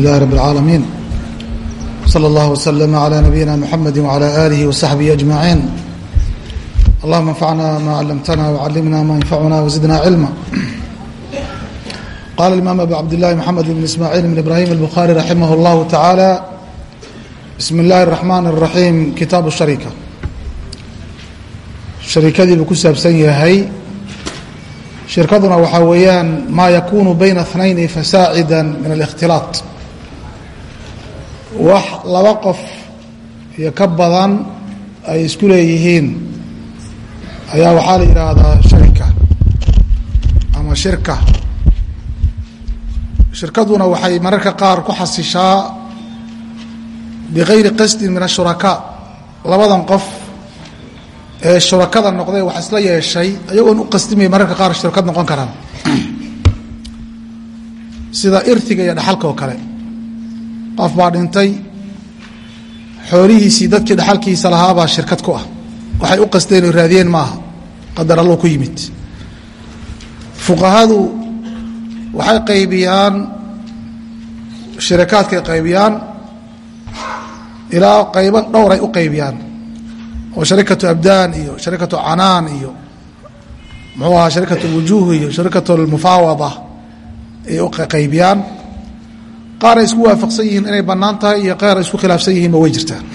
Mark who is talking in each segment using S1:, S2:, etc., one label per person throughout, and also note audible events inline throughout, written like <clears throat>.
S1: لله رب العالمين صلى الله وسلم على نبينا محمد وعلى آله وصحبه أجمعين اللهم انفعنا ما علمتنا وعلمنا ما ينفعنا وزدنا علما قال الإمام أبو عبد الله محمد بن إسماعيل بن إبراهيم البخاري رحمه الله تعالى بسم الله الرحمن الرحيم kitaaب الشharيكة شharيكadii buu ku saabsan yahay shirkaduna waxaa weeyaan maa yakunu bayna اثنayni fasaacida min الاkhtilaaط wax laba qof iyo ka badan ay isku leeyihiin ayaa waxaa la yidhaahdaa sharika ama shirka. Shirkaduna waxay mararka qaar ku xasishaa bigayri qasdin min ashurakaa labadan qof ee shurakada noqday wax isla yeeshay ayagoon u qasdimay mararka qaar shirkad noqon karaan. Sida irtiga iyo dhaxalka oo kale qof baa dhintay. Xoolihiisii dadkii dhaxalkiisa lahaabaa shirkad ku ah. Waxay u qasteen oo raadiyeen maaha. Qadar allo ku yimid. Fuqahadu waxay qaybiyaan shirakaadkay qaybiyaan ilaa qaybo dhowray u qaybiyaan. Oo sharikatu abdaan iyo sharikatu canaan iyo muxuu ahaa sharikatu wujuuh iyo sharikatu lmufaawada ay u qaybiyaan qaar ay isku waafaqsan yihiin inay bannaan tahay iyo qaar ay isku khilaafsan yihiinba way jirtaan.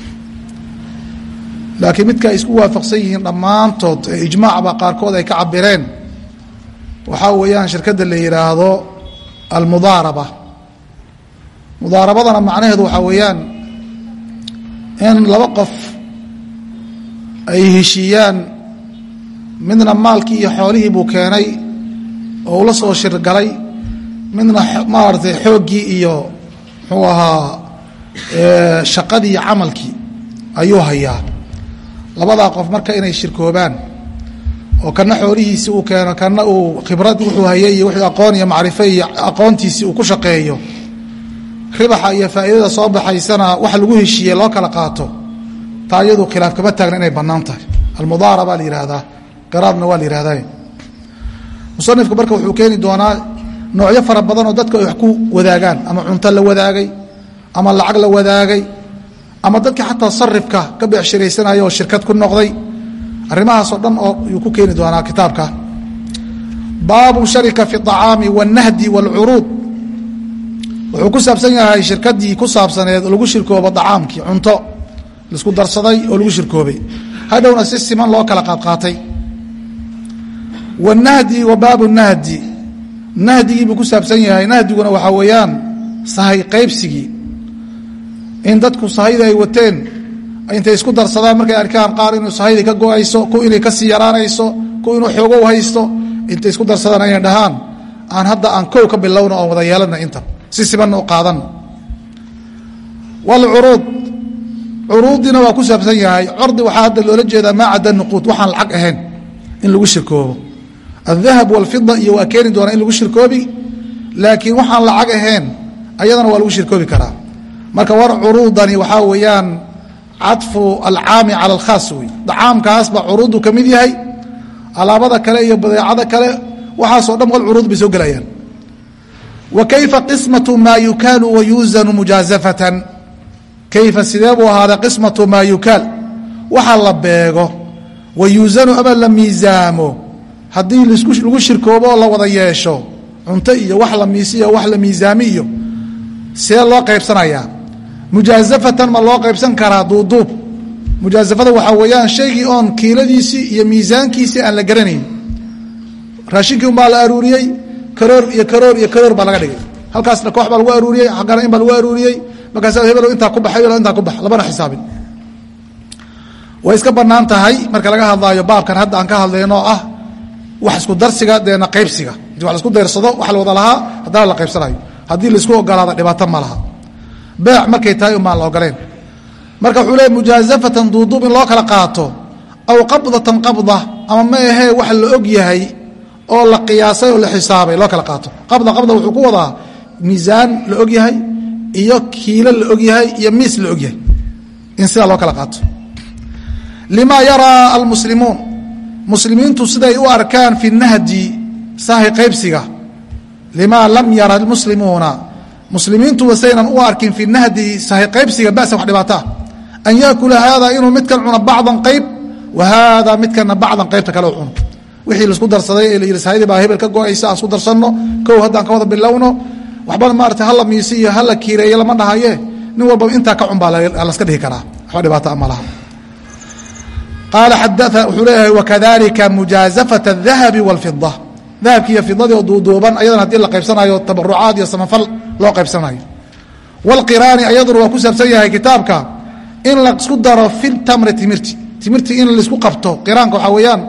S1: Laakiin midka ay isku waafaqsan yihiin dhammaantood ee ijmaacba qaarkood ay ka cabireen waxaa weeyaan shirkadda la yidhaahdo almudaaraba. Mudaarabadana macnaheedu waxaa weeyaan in laba qof ay heshiiyaan midna maalkii iyo xoolihii buu keenay oo ula soo shirgalay midna maaragtay xooggii iyo muxuu ahaa shaqadii iyo camalkii ayuu hayaa. Labadaa qof marka inay shirkoobaan oo kana xoolihiisii uu keeno kana uu khibrad wuxuu hayay iyo wuxuu aqoon iyo macrifo iyo aqoontiisii uu ku shaqeeyo ribaxa iyo faa'iidada soo baxaysana wax lagu heshiiyey loo kala qaato. Taa iyadu khilaaf kama taagna inay bannaan tahay. Almudaaraba la yihahdaa qiraabna waa la yihahdaa musanifku marka wuxuu keeni doonaa noocyo fara badan oo dadku ay wax ku wadaagaan ama cunto la wadaagay ama lacag la wadaagay ama dadkii xataa sarifka ka beecshiraysanaya oo shirkad ku noqday. Arrimahaasoo dhan oo yuu ku keeni doonaa kitaabka. Baabu sharika fi acaami wاnahdi wاlcuruud wuxuu ku saabsan yahay shirkadii ku saabsaneed oo lagu shirkoobo acaamkii cunto la isku darsaday oo lagu shirkoobay. Hadhowna si siman loo kala qaadqaatay wanahdi wa baabu nahdi nahdigii buu ku saabsan yahay. Nahdiguna waxaa weeyaan sahay qaybsigii. In dadku sahayda ay wateen intay isku darsadaan markay arkaan qaar inuu sahaydii ka go'ayso ku inay ka sii yaraanayso ku inuu xoogow haysto intay isku darsadaan inay dhahaan. Aan hadda aan kow ka bilowna oon wada yeelana intan si sibanna u qaadana wlcuruud curuudiina waa ku saabsan yahay cordi waxaa hadda loola jeedaa maa nuquud waxaan lacag ahayn in lagu shirkoobo aldahab walfida iyo waa keeni doonaa in lagu shirkoobi laakiin waxaan lacag ahayn ayadana waa lagu shirkoobi karaa. Marka war curuudani waxaa weeyaan cadfu alcaami cala alkhaas wey dacaamkaas baa curuuddu ka mid yahay alaabada kale iyo badeecada kale waxaasoo dhan wal curuud bay soo gelayaan. Wa kayfa qismatu maa yukaalu wa yuusanu mujaazafatan? Kayfa sidee buu ahaaday qismatu maa yukaal? Waxa la beego wa yuusanu ama la miisaamo haddii lagu shirkoobo oo la wada yeesho cunto iyo wax la miisiyo wax la miisaami iyo see loo qaybsanayaa mujaazafatan ma loo qaybsan karaa duuduub. Mujaazafada waxaa weeyaan shaygii oon kiiladiisii iyo miisaankiisii aan la garanayn. Raashinkii unbaa la aruuriyey karoor iyo karoor iyo karoor baa laga dhigay. Halkaasna koox baa lagu aruuriyey xaggana in baa lagu aruuriyey. Markaas hebelo intaa ku bax intaa ku bax labana xisaabin. Way iska bannaan tahay. Marka laga hadlaayo baabkan hadda aan ka hadlayno ah wax isku darsiga deena qaybsiga. Inti wax la isku dayrsado wax la wada lahaa haddana la qaybsanayo. Haddii la isku ogolaado dhibaato ma laha. Beec markay tahay umaan la ogoleen marka wuxuu leey mujaazafatan duuduub in loo kala qaato aw qabdatan qabda ama ma ahee wax la og yahay oo la qiyaasay oo la xisaabay loo kala qaato. Qabda qabda wuxuu ku wadaa miisaan la og yahay iyo kiilo la og yahay iyo miis la og yahay. In sidaa loo kala qaato. Lima yaraa almuslimuun muslimiintu siday u arkaan fi nahdi sahay qaybsiga limaa lam yara almuslimuuna. Muslimiintu wasaynan u arkin fi nahdi sahay qaybsiga ba'san wax dhibaataa. An yaakula haada inuu midkan cuno bacdan qayb wa haada midkana bacdan qaybta kale cuno. Wixii la isku darsaday ee layidhi sahaydi baa hebel ka go'aysa aan isku darsanno kow haddaan ka wada bilowno waxbana maarata hala miisi hala kiireeye lama dhahaye nin walbaba intaa ka cun baa laska dhihi karaa. Waxba dhibaataa ma laha qaala xadaa wuxuu leeyahay wakadalika mujaazafat الdahabi wاlfida dahabki iyo fidadii oo duuduuban ayadan haddii la qaybsanayo tabarucaad iyo samafal loo qaybsanayo wاlqiraani ayaduna waa ku saabsan yahay kitaabka in laisku daro fi tamri timirti timirti in laisku qabto qiraanka waxaa weeyaan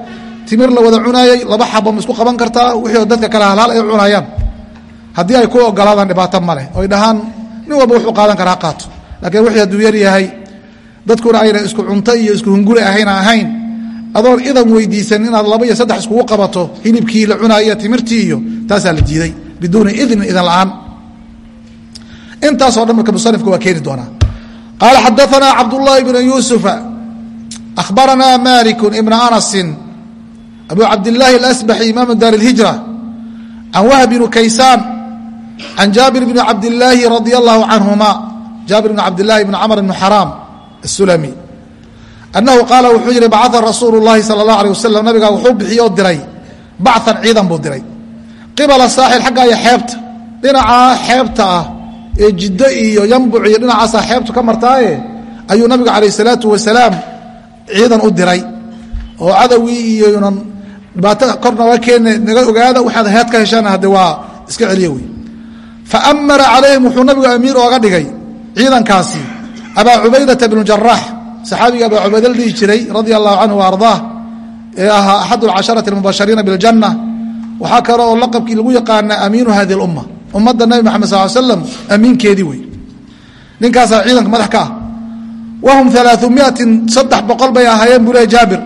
S1: timir la wada cunaayey laba xabo ma isku qaban kartaa wixii dadka kale halhaal ay cunayaan haddii ay ku ogolaadaan dhibaato ma leh oy dhahaan nin walba wuxuu qaadan karaa qaato laakiin wixii hadduu yar yahay dadkuna ayna isku cunto iyo isku hunguri ahayna ahayn. Adoon idan weydiisan inaad laba iyo saddex iskugu qabato hilibkii la cunaaya timirtii iyo taasaa la diiday. Biduuni idnin idan la'aan. Intaasoo dhan marka musanifka waa keeni doonaa. Qaala xadaanaa cabdullaahi bnu yuusufa akhbaranaa maliku ibna anasin abu cabdilaahi alasbaxi imaamu daar اlhijra can wahb bnu kaysaan can jaabir bni cabdilaahi radi allahu canhuma jaabir bn cabdilaahi bn camr bn xaraam asulami annahu qaala wuxuu yihi bacaa rasuulu llahi sala اllah alيه wasalam nabigaa wuxuu bixiyoo diray bacan ciidan buu diray qibala saaxil xagga iyo xeebta dhinacaa xeebta ah ee jiddo iyo yambuc iyo dhinacaasaa xeebtu ka martaaye ayuu nabigu calayh salaatu wasalaam ciidan u diray oo cadowgii iyonan dhibaato kor naga keene naga ogaada waxaad heed ka heshaana hadde waa iska celiyo wey fa amara calayhim wuxuu nabigu amiir ooga dhigay ciidankaasi abaa cubaydata bnu jaraax saxaabiga abaa cubayda la dhihi jiray radia allahu canhu wa ardaah ee ahaa axad alcasharati almubashariina biljanna waxaa kale oo laqabkii lagu yaqaana amiinu hadi lumma ummadda nabi maxamed sal slam amiinkeedii wey ninkaasaa ciidanka madax ka ah wahum alaaثumiatin saddex boqol bay ahaayeen buu lehy jaabir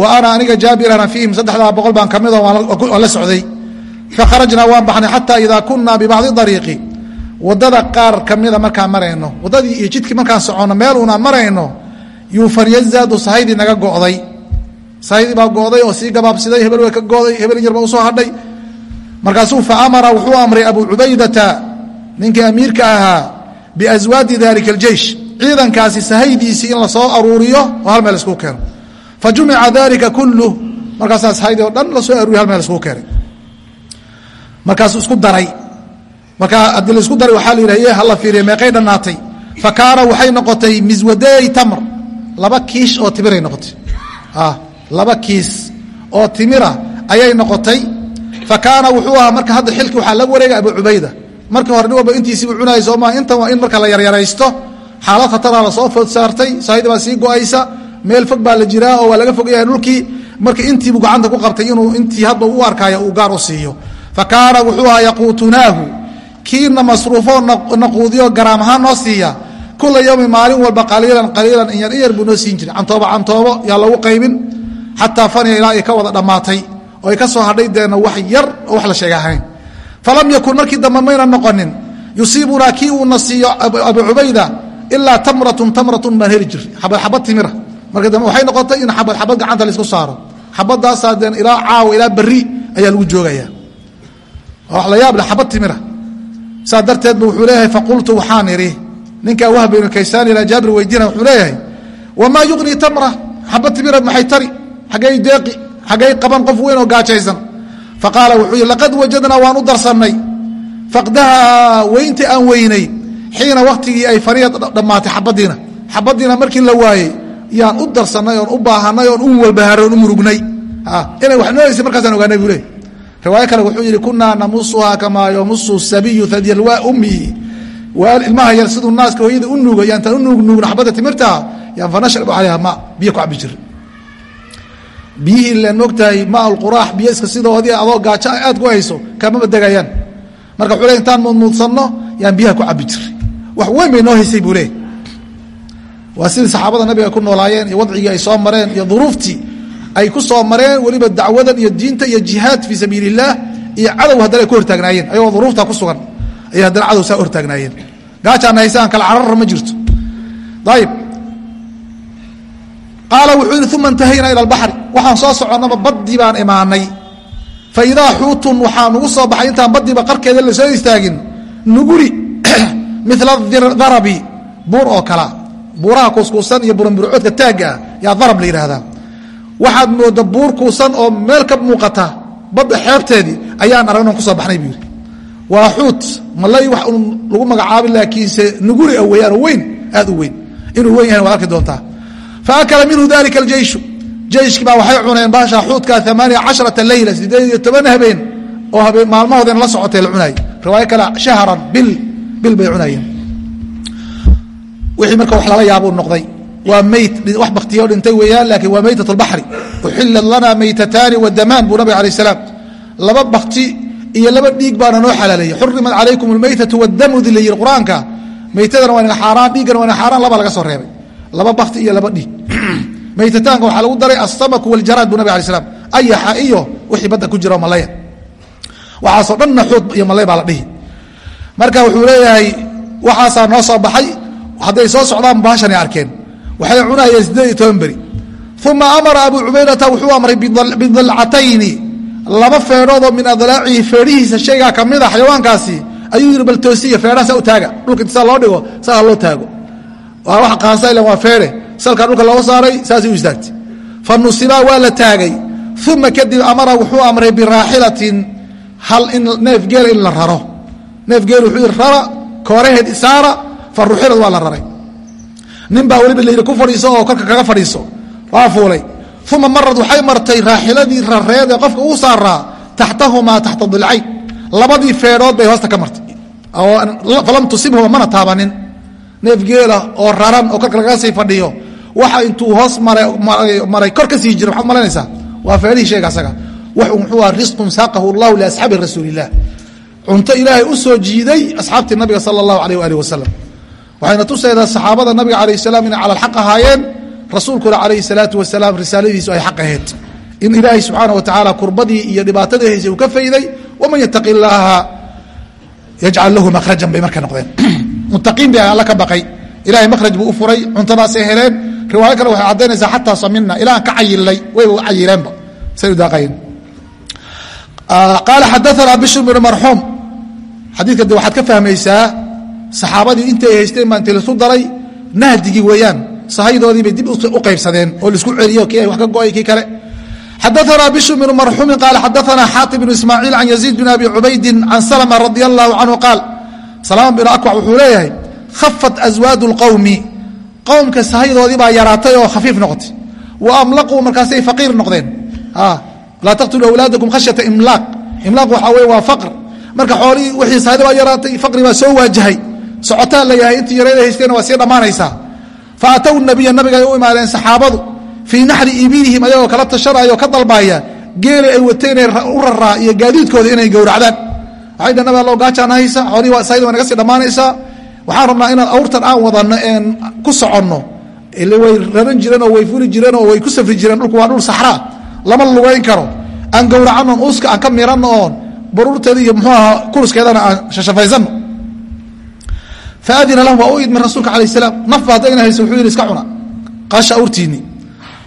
S1: wa ana aniga jaabirana fiihim saddexdaa boqol baan ka mid waan la socday fakharajnaa waan baxnay xataa idaa kunaa bibacdi dariiqi waddada qaar kamida markaan marayno wadadii iyo jidkii markaan soconno meel unaan marayno yuufanyazaadu sahaydii naga go'day. Sahaydii baa go'day oo sii gabaabsiday hebel way ka go'day hebel yarba u soo hadhay. Markaasuu fa wuxuu amray abu cubaydata ninkii amiirka ahaa biaswaadi dalika aljeish ciidankaasi sahaydiisii in la soo aruuriyo oo hal meel iskuu keeno. Fa dalika kulluh markaasaa sahaydii oo dhan la soo aruuriyo hal meel iskuu keenay markaasuu isku daray markaa haddii la isku daray waxaa la yidhah hala fiiriya meeqay dhannaatay fa waxay noqotay miswadeey tamr. Laba kiish oo timiray noqotay. Laba kiis oo timira ayay noqotay. Fa wuxuu ahaa marka hadda xilki waxaa laga wareegay abu cubayda. Markii hore nin walba intiisiibu cunayay soo maa intan waa in marka la yaryaraysto xaalad khataraa la soo food saartay saahidi baa sii go'aysa meel fog baa la jiraa oo waa laga fog yahay dhulkii. Marka intiibuu gacanta ku qabtay inuu intii hadba u arkaayo uu gaar u siiyo. Fa wuxuu ahaa yaquutunaahu kiina masruufoo naquudiyo garaam ahaan noo siiya. Kula yowmi maalin walba qaliilan qaliilan inyar iyar buu noo siin jiray. Cantoobo cantoobo yaa lagu qaybin. Xataa faniya ilaa ay ka wada dhammaatay. Oo ay ka soo hadhay deena wax yar oo wax la sheega ahayn. Falam yakun markii dambe mayna noqonin yusiibunaa kii uuna siiyo abu cubayda ilaa tamratun tamratun baan heli jir xabad xabad timira. Marka dambe waxay noqotay in xabad xabad gacanta la isku saaro. Xabadaasaa deen ilaa caawa ilaa berri ayaa lagu joogaya. Wax la yaab leh xabad timira saas darteed ba wuxuu leeyahay faqultu waxaan idhi ninkaa wahb ibnu kaysaan ilaa jaabir weydiina wuxuu leeyahay wamaa yuqnii tamra xabad timira maxay tari xaggay deeqi xaggay qaban qof weyn oo gaajaysan. Faqaala wuxuu yidhi laqad wajadnaa waan u darsannay. Faqdaha weyntii aan weynay xiina wakhtigii ay faniya dhammaatay xabadiina xabadiina markii la waayey yaan u darsannay oon u baahanay oon u walbaharay oon u murugnay. Inay wax nooysa markaasaan ogaanay buu leey riwaayo kale wuxuu yidhi kunaa namusuhaa kamaa yamusu sabiyu hadyalwaa ummihi ilmaha yar siduu naaska hooyada u nuuga yaantaan u nuugnuugno xabadda timirtaa yaan fanashrabu calayha ma biyo ku cabi jiri biyihii len mogtahay ma alquraax biyo iska sidoodii adoo gaajo aad ku hayso kamaba degayaan. Marka wuxuu le intaan muudmuudsanno yaan biyaha ku cabi jiri wax weyn bay noo haysay buu leey waa sidii saxaabada nabiga ku noolaayeen iyo wadcigii ay soo mareen iyo duruuftii ay ku soo mareen weliba dacwadan iyo diinta iyo jihaad fii sabiili اllaah iyo cadow haddana ay ku hortaagnaayeen ayagoo duruufta ku sugan ayay haddana cadow saa hortaagnaayeen. Gaajaana haysaan kala carara ma jirto. Ayib qaala wuxuu yidhi uma intahaynaa ila albaxri waxaan soo soconnaba baddii baan imaanay. Fa xuutun waxaa nugu soo baxay intaan baddiiba qarkeeda la istaagin. Nuguri <clears throat> mila darabi buur oo kala buuraha kuuskuusan iyo buranburcoodka taagga ah yaa darab la yidhaahdaa waxaad mooda buur oo meel ka muuqata badda xeebteedii ayaan aragnon ku soo baxnay buu yidhi. Waa xuut malay wax un lagu magacaabi laakiinse nuguri a weeyaan oo weyn aad u weyn. Inuu weyn yahay waad arki doontaa. Fa akala minhu dalika aljeyshu jeyshkii baa waxay cuneen baasha xuudka amaaniya casharata leyla sideed iyo toban habeen oo habeen maalmahoodana la socotay la cunaayey riwaayo kale shahran bil bil bay cunaayeen. Wixii marka wax lala yaabuu noqday waa meyt wax baktiyo dhintay weeyaan laakiin waa meytat albaxri uxillat lana meytataani wadamaan buu nabig alayh salaam. Laba bakti iyo laba dhiig baana noo xalaaleeyey xurimat calaykum almeytatu wadamu di la yidhi qur'aanka. Meytadana waa naga xaaraan dhiiggana waa naga xaaraan laba laga soo reebay. Laba bakti iyo laba dhiig. <clears throat> Meytataanka waxaa lagu daray asamaku waljaraad buu nabig alay slam ayaxa iyo wixii badda ku jira malaya. Waxaasoo dhanna xuud iyo malay baa la dhihi. Marka wuxuu leeyahay waxaasaa noo soo baxay. Hadday soo socdaan baashanay arkeen waxay cunayeen siddeed iyo toban beri. Uma amara abuu cubaydata wuxuu amray bidalcatayni. Laba feedhoodoo min adlaacihi feedhihiisa shaygaa ka mid a xayawaankaasi ayuu yidhi bal toosiya feedhaha saa u taaga. Dhulka inti loo dhigo saa loo taago. Waa wax qaansa ilan waa feedhe. Salkaa dhulka looga saaray saasay u istaagtay. Fa nusibaa waa la taagay. Uma kadib amara wuxuu amray biraaxilatin hal in neef geela in la raro. Neef geel wuxuu yidhi rara kooraheed isaara fa ruxilad waa la raray nin baa weliba layidhi ku fadhiiso oo korka kaga fadhiiso. Waa fuulay. Uma marad waxay martay raaxiladii rareed ee qofka uu saaraa taxtahumaa taxta dilcayn. Labadii feedhood bay hoosta ka martay. Falam tusibhuma mana taabanin. Neef oo raran oo korka lagaga sii fadhiyo waxa intuu hoos maray kor ka sii jira waxaad malaynaysaa waa feedhihii sheega asaga. Wuxuu muxuu aha risqun saaqahu allahu liasxaabi rasuuliillah cunto ilaahay u jiiday asxaabtii nabiga sala allahu alayh waalih wasalam waxayna tusaydaa saxaabada nabiga calayh salaam inay cala alxaq ahaayeen rasuulkuna calayhi salaatu wasalaam risaaladiisu ay xaq ahayd. In ilaahay subxaana wa tacaala kurbadii iyo dhibaatadii haysay uu ka fayday waman yataqi illaaha yajcal lahu makhrajan bay marka noqdeen. <clears throat> Muttaqiin bay alla ka baqay. Ilahay makhraj buu u furay cuntadaasay heleen. Riwaayo kale waxay caddaynaysaa xataa samina ilahan ka cayilnay. Wayba cayileenba say u daaqayen qaala xadaanaa bishr bnu marxuum xadiidka de waxaad ka fahmaysaa saxaabadii intay haysteen baa inti laisu daray nahdigii weeyaan sahaydoodii bay dib u qaybsadeen oo la isku celiyo kii ay wax ka go'ay kii kale. Xadaanaa bishr bnu marxuumin qaala xadaanaa xaatib bnu ismaaciil can yaziid bin abi cubaydin can salma radi allahu canhu qaal. Salama binu akwac wuxuu leeyahay khafat aswaadu lqowmi qowmka sahaydoodii baa yaraatay oo khafiif noqotay. Wa amlaquu markaasay faqiir noqdeen. Laa taqtuluu awlaadakum khashyata imlaaq. Imlaaq waxaa weye waa faqr. Marka xoolihii wixii sahayda baa yaraatay faqri baa soo waajahay socotaan la yahay intii yareeda haysteena waa sii dhammaanaysaa. Fa ataw nabiya nabiga ay u imaadeen saxaabadu fii naxri ibilihim ayagoo kala tashanaya oo ka dalbaaya geeli ay wateen u raraa iyo gaadiidkooda inay gowracdaan. Waxay dhah nabi allo gaajaan haysa xoolihii sahayda waa naga sii dhammaanaysaa waxaan rabnaa inaan awrtan aan wadanno een ku soconno. Ile way raran jireen oo way fuli jireen oo way ku safri jireen dhulku waa dhul saxraa. Lama lugayn karo. Aan gowracanno uuska aan ka miranno oon baruurteeda iyo muxuu ahaa kuluskeedana aan shashafaysanno faadina lahum waa u idmay rasuulka calayh salaam nafba haddayna hayso wuxuu yidhi iska cuna qaasha awrtiinni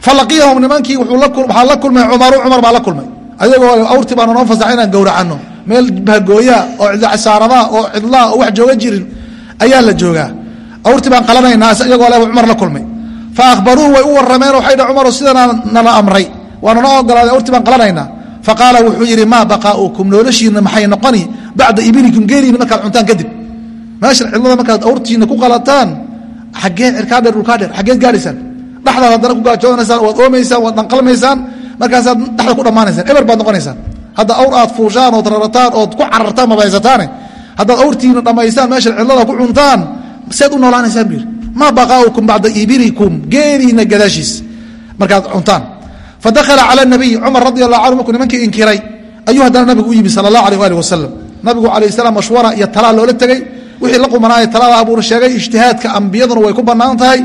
S1: falaqiyahum nimankii waxaa la kulmay cumaru cumar baa la kulmay ayagoo awrtii baana noo fasaxa inaan gowracanno meel bahgooyaa oo cidlacasaaradaa oo cidlaa oo wax jooga jirin ayaa la joogaa awrtii baan qalanaynaa iyagoo le cumar la kulmay fa akhbaruuhu way u warrameen waxay dhah cumaru sidanaa nala amray waana noo ogolaaday awrtii baan qalanaynaa fa qaala wuxuu yidhi maa baqaa'ukum noloshiinna maxay noqoni bacda ibilikum geeliina markaad cuntaan kadib meeshan cidlada markaad awrtiinna ku qalataan xaggee cirkaa dheer dhulkaa dheer xaggeed gaadhaysaan dhexdaad haddana ku gaajoonaysaan waad oomaysaan waad dhanqalmaysaan markaasaad dhexda ku dhammaanaysaan. Eber baad noqonaysaan. Hadda awr aad fuushaan ood rarataan ood ku carartaan mabaysataane haddaad awrtiina dhammaystaan meesha cidlada ku cuntaan seed u noolaanaysaan buu maa baqaa'ukum bacda ibilikum geeliina gadaashiis. Markaad cuntaan. Fadakhala cala nabiy cumar radi allahu canhu markuu nimankii inkiray ayuu haddana nabigu u yimi sala allahu alيh ali wasalam nabigu calayh salaam mashwara iyo talaa loola tegey wixii la qumanaaye talada abuur sheegay ijtihaadka ambiyaduna way ku bannaan tahay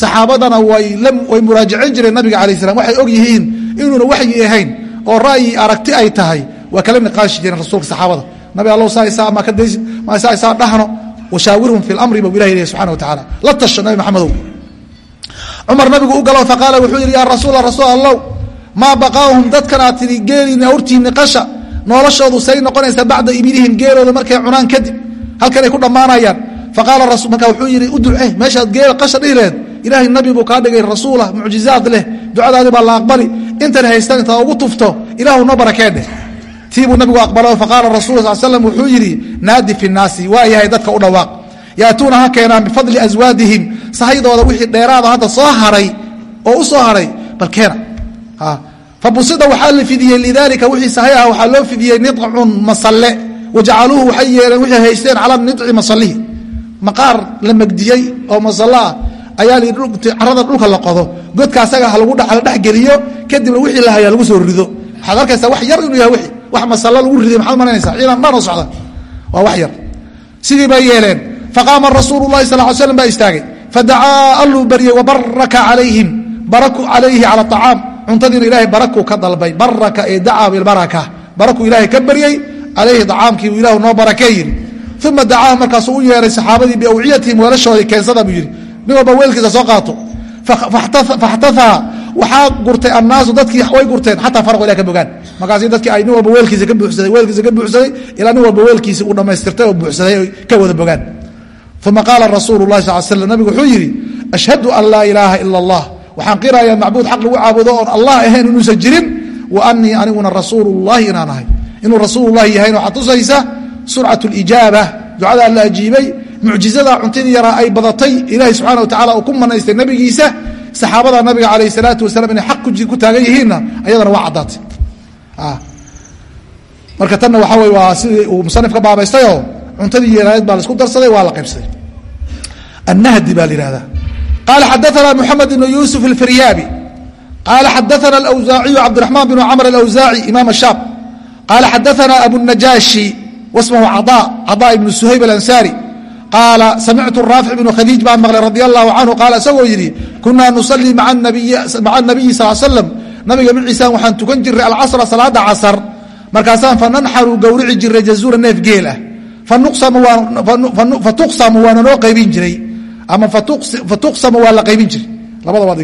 S1: saxaabadana way muraajacayn jireen nabiga calayh salam waxay og yihiin inuuna waxyi ahayn oo ra'yi aragti ay tahay waa kala niqaashi jireen rasuulka saxaabada. Nabi allow saaisaa dhahno washaawirhum fi lamri buu ilahi leeyahy subxana wa tacaala. La tasho nabi maxamedow cumar nabigu u galo faqaala wuxuu yidhi yaa rasuula rasuul allow maa baqaahum dadkan aad tidhi geeliina awrtiinni qasha noloshoodu say noqonaysaa bacda ibilihim geelooda markay cunaan kadib halkanay ku dhammaanayaan. Faqaala marka wuxuu yidhi u ducee meeshaad geela qasha dhihi lehed ilaahay nabi buu kaa dhigay rasuulah mucjizaad leh. Ducadaadii baa la aqbali. Intan haystan intaad ugu tufto ilaahu noo barakeedheh tiibuu nabigu aqbalo faqaala rasul sal slam wuxuu yidhi naadi fi naasi waa yahay dadka u dhawaaq. Yaatuuna ha keenaan bifadli aswaadihim sahaydooda wixii dheeraada hadda soo haray oo u haray bal keena. Fabusida waxaa la fidiyey lidaalika wixii sahay ah waxaa loo fidiyey nidcun masalle wajacaluuhu waxay yeeleen waxay haysteen cala nidci masalihi maqaar la megdiyey oo masallo ah ayaa carada dhulka la qodo godka asaga la dhexgeliyo kadibna wixii la hayaa lagu soo rido waxaad arkaysaa wax yar inuu yahay wii wax masallo lagu riday maxaad maranaysaa ciidan dhanoo socda waa wax yar sidii bay yeeleen faqaama rasuulu lahi sal l slam baa istaagay fadacaa alluu baryey wabaraka calayhim baraku calayhi cala acaam cuntadiina ilahay barakuu ka dalbay baraka ee dacaa bilbaraka barakuu ilaahay ka baryey calayhi acaamkii uu ilahu noo barakee yidhi. Uma dacaahu markaasuu u yeeray saxaabadii biawciyatihim weelashoodii keensada buu yidhi. Nin walba weelkiisa soo qaato. Faxtaaa waxaa gurtay annaasu dadkii way gurteen xataa faraqu ilah ka bogaan. Markaasi dadkii ay nin walba weelkiisa ka buuxsaday weelkiisa ka buuxsaday ilaa nin walba weelkiisi uu dhammaystirtay oo buuxsaday oy ka wada bogaan. Uma qaala rasuulu lahi sal slam nabigu wuxuu yidhi ashhadu an laa ilaaha ila allah. Waxaan qirayaa macbuud xaq lagu caabudo oon allah ahayn inuusan jirin wa anii aniguna rasuulullahi inaan ahay inuu rasuulullahi yahayna waxaa tusaysa surcat lijaaba ducadaa la ajiibay mucjizada cuntadii yaraa ay badatay ilaahay subxana wa tacala uu ku manaystay nabigiisa saxaabada nabiga calayh salaatu wasalam inay xaq ku taagan yihiinna ayadana waa caddaatay marka tanna waxaa wey waa sidii uu musanif ka baabaystayoo cuntadii yaraayd baa la isku darsaday waa la qaybsaday. Annahdi baa la yihahdaa qaala xadaana moxamed ibnu yuusuf alfiryaabi. Qaala xadaana alawsaaciyu cabdiraxmaan bnu camr alawsaaci imaam ashaam qaala xadaana abunajaashi wasmahu cada cada ibnu suhayb alansaari qaala samictu raafic bnu khadiij baan maqlay radi allahu canhu qaala isagoo yidhi kunaa nusalii maca nabiyi sal slam nabiga maciisaan waxaan tukan jiray alcasra salaada casar markaasaan fananxaru gowrici jiray jazuura neef geel ah fatuqsamu waana noo qaybin jiray ama fatuqsamu waa la qaybin jiray labada waad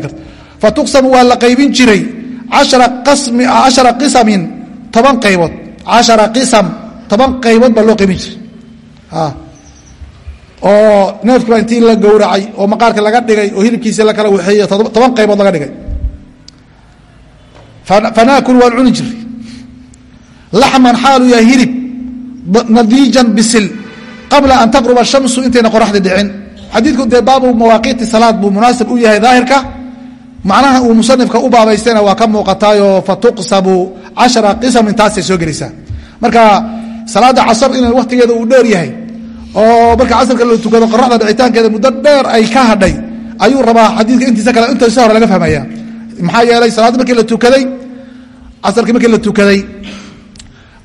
S1: fatuqsamu waa la qaybin jiray ashara qisamin toban qaybood cashara qisam toban qaybood baa loo qaybin jiray. Oo neefkiiba intii la gowracay oo maqaarka laga dhigay oo hilibkiisi la kala waxeeyey toban qaybood laga dhigay. Fanaakul waan cuni jiray. Laxman xaalu yahay hilib nadiijan bisil qabla an taqruba shamsu intayna qoraxda dhicin. Xadiidku dee baabu mawaaqiiti salaad buu munaasib u yahay daahirka. Macnaha uu musanifka u baabaystayna waa ka muuqataayoo fatuqsabu cashara qisam intaasay soo gelaysaa. Marka salaada casar in waktigeeda uu dheer yahay oo marka casarka la tukado qoraxda dhicitaankeeda muddo dheer ay ka hadhay ayuu rabaa xadiidka intiisa kale intaisa hore laga fahmaya. Maxaa yeelay salaaddi markii la tukaday casarkii markii la tukaday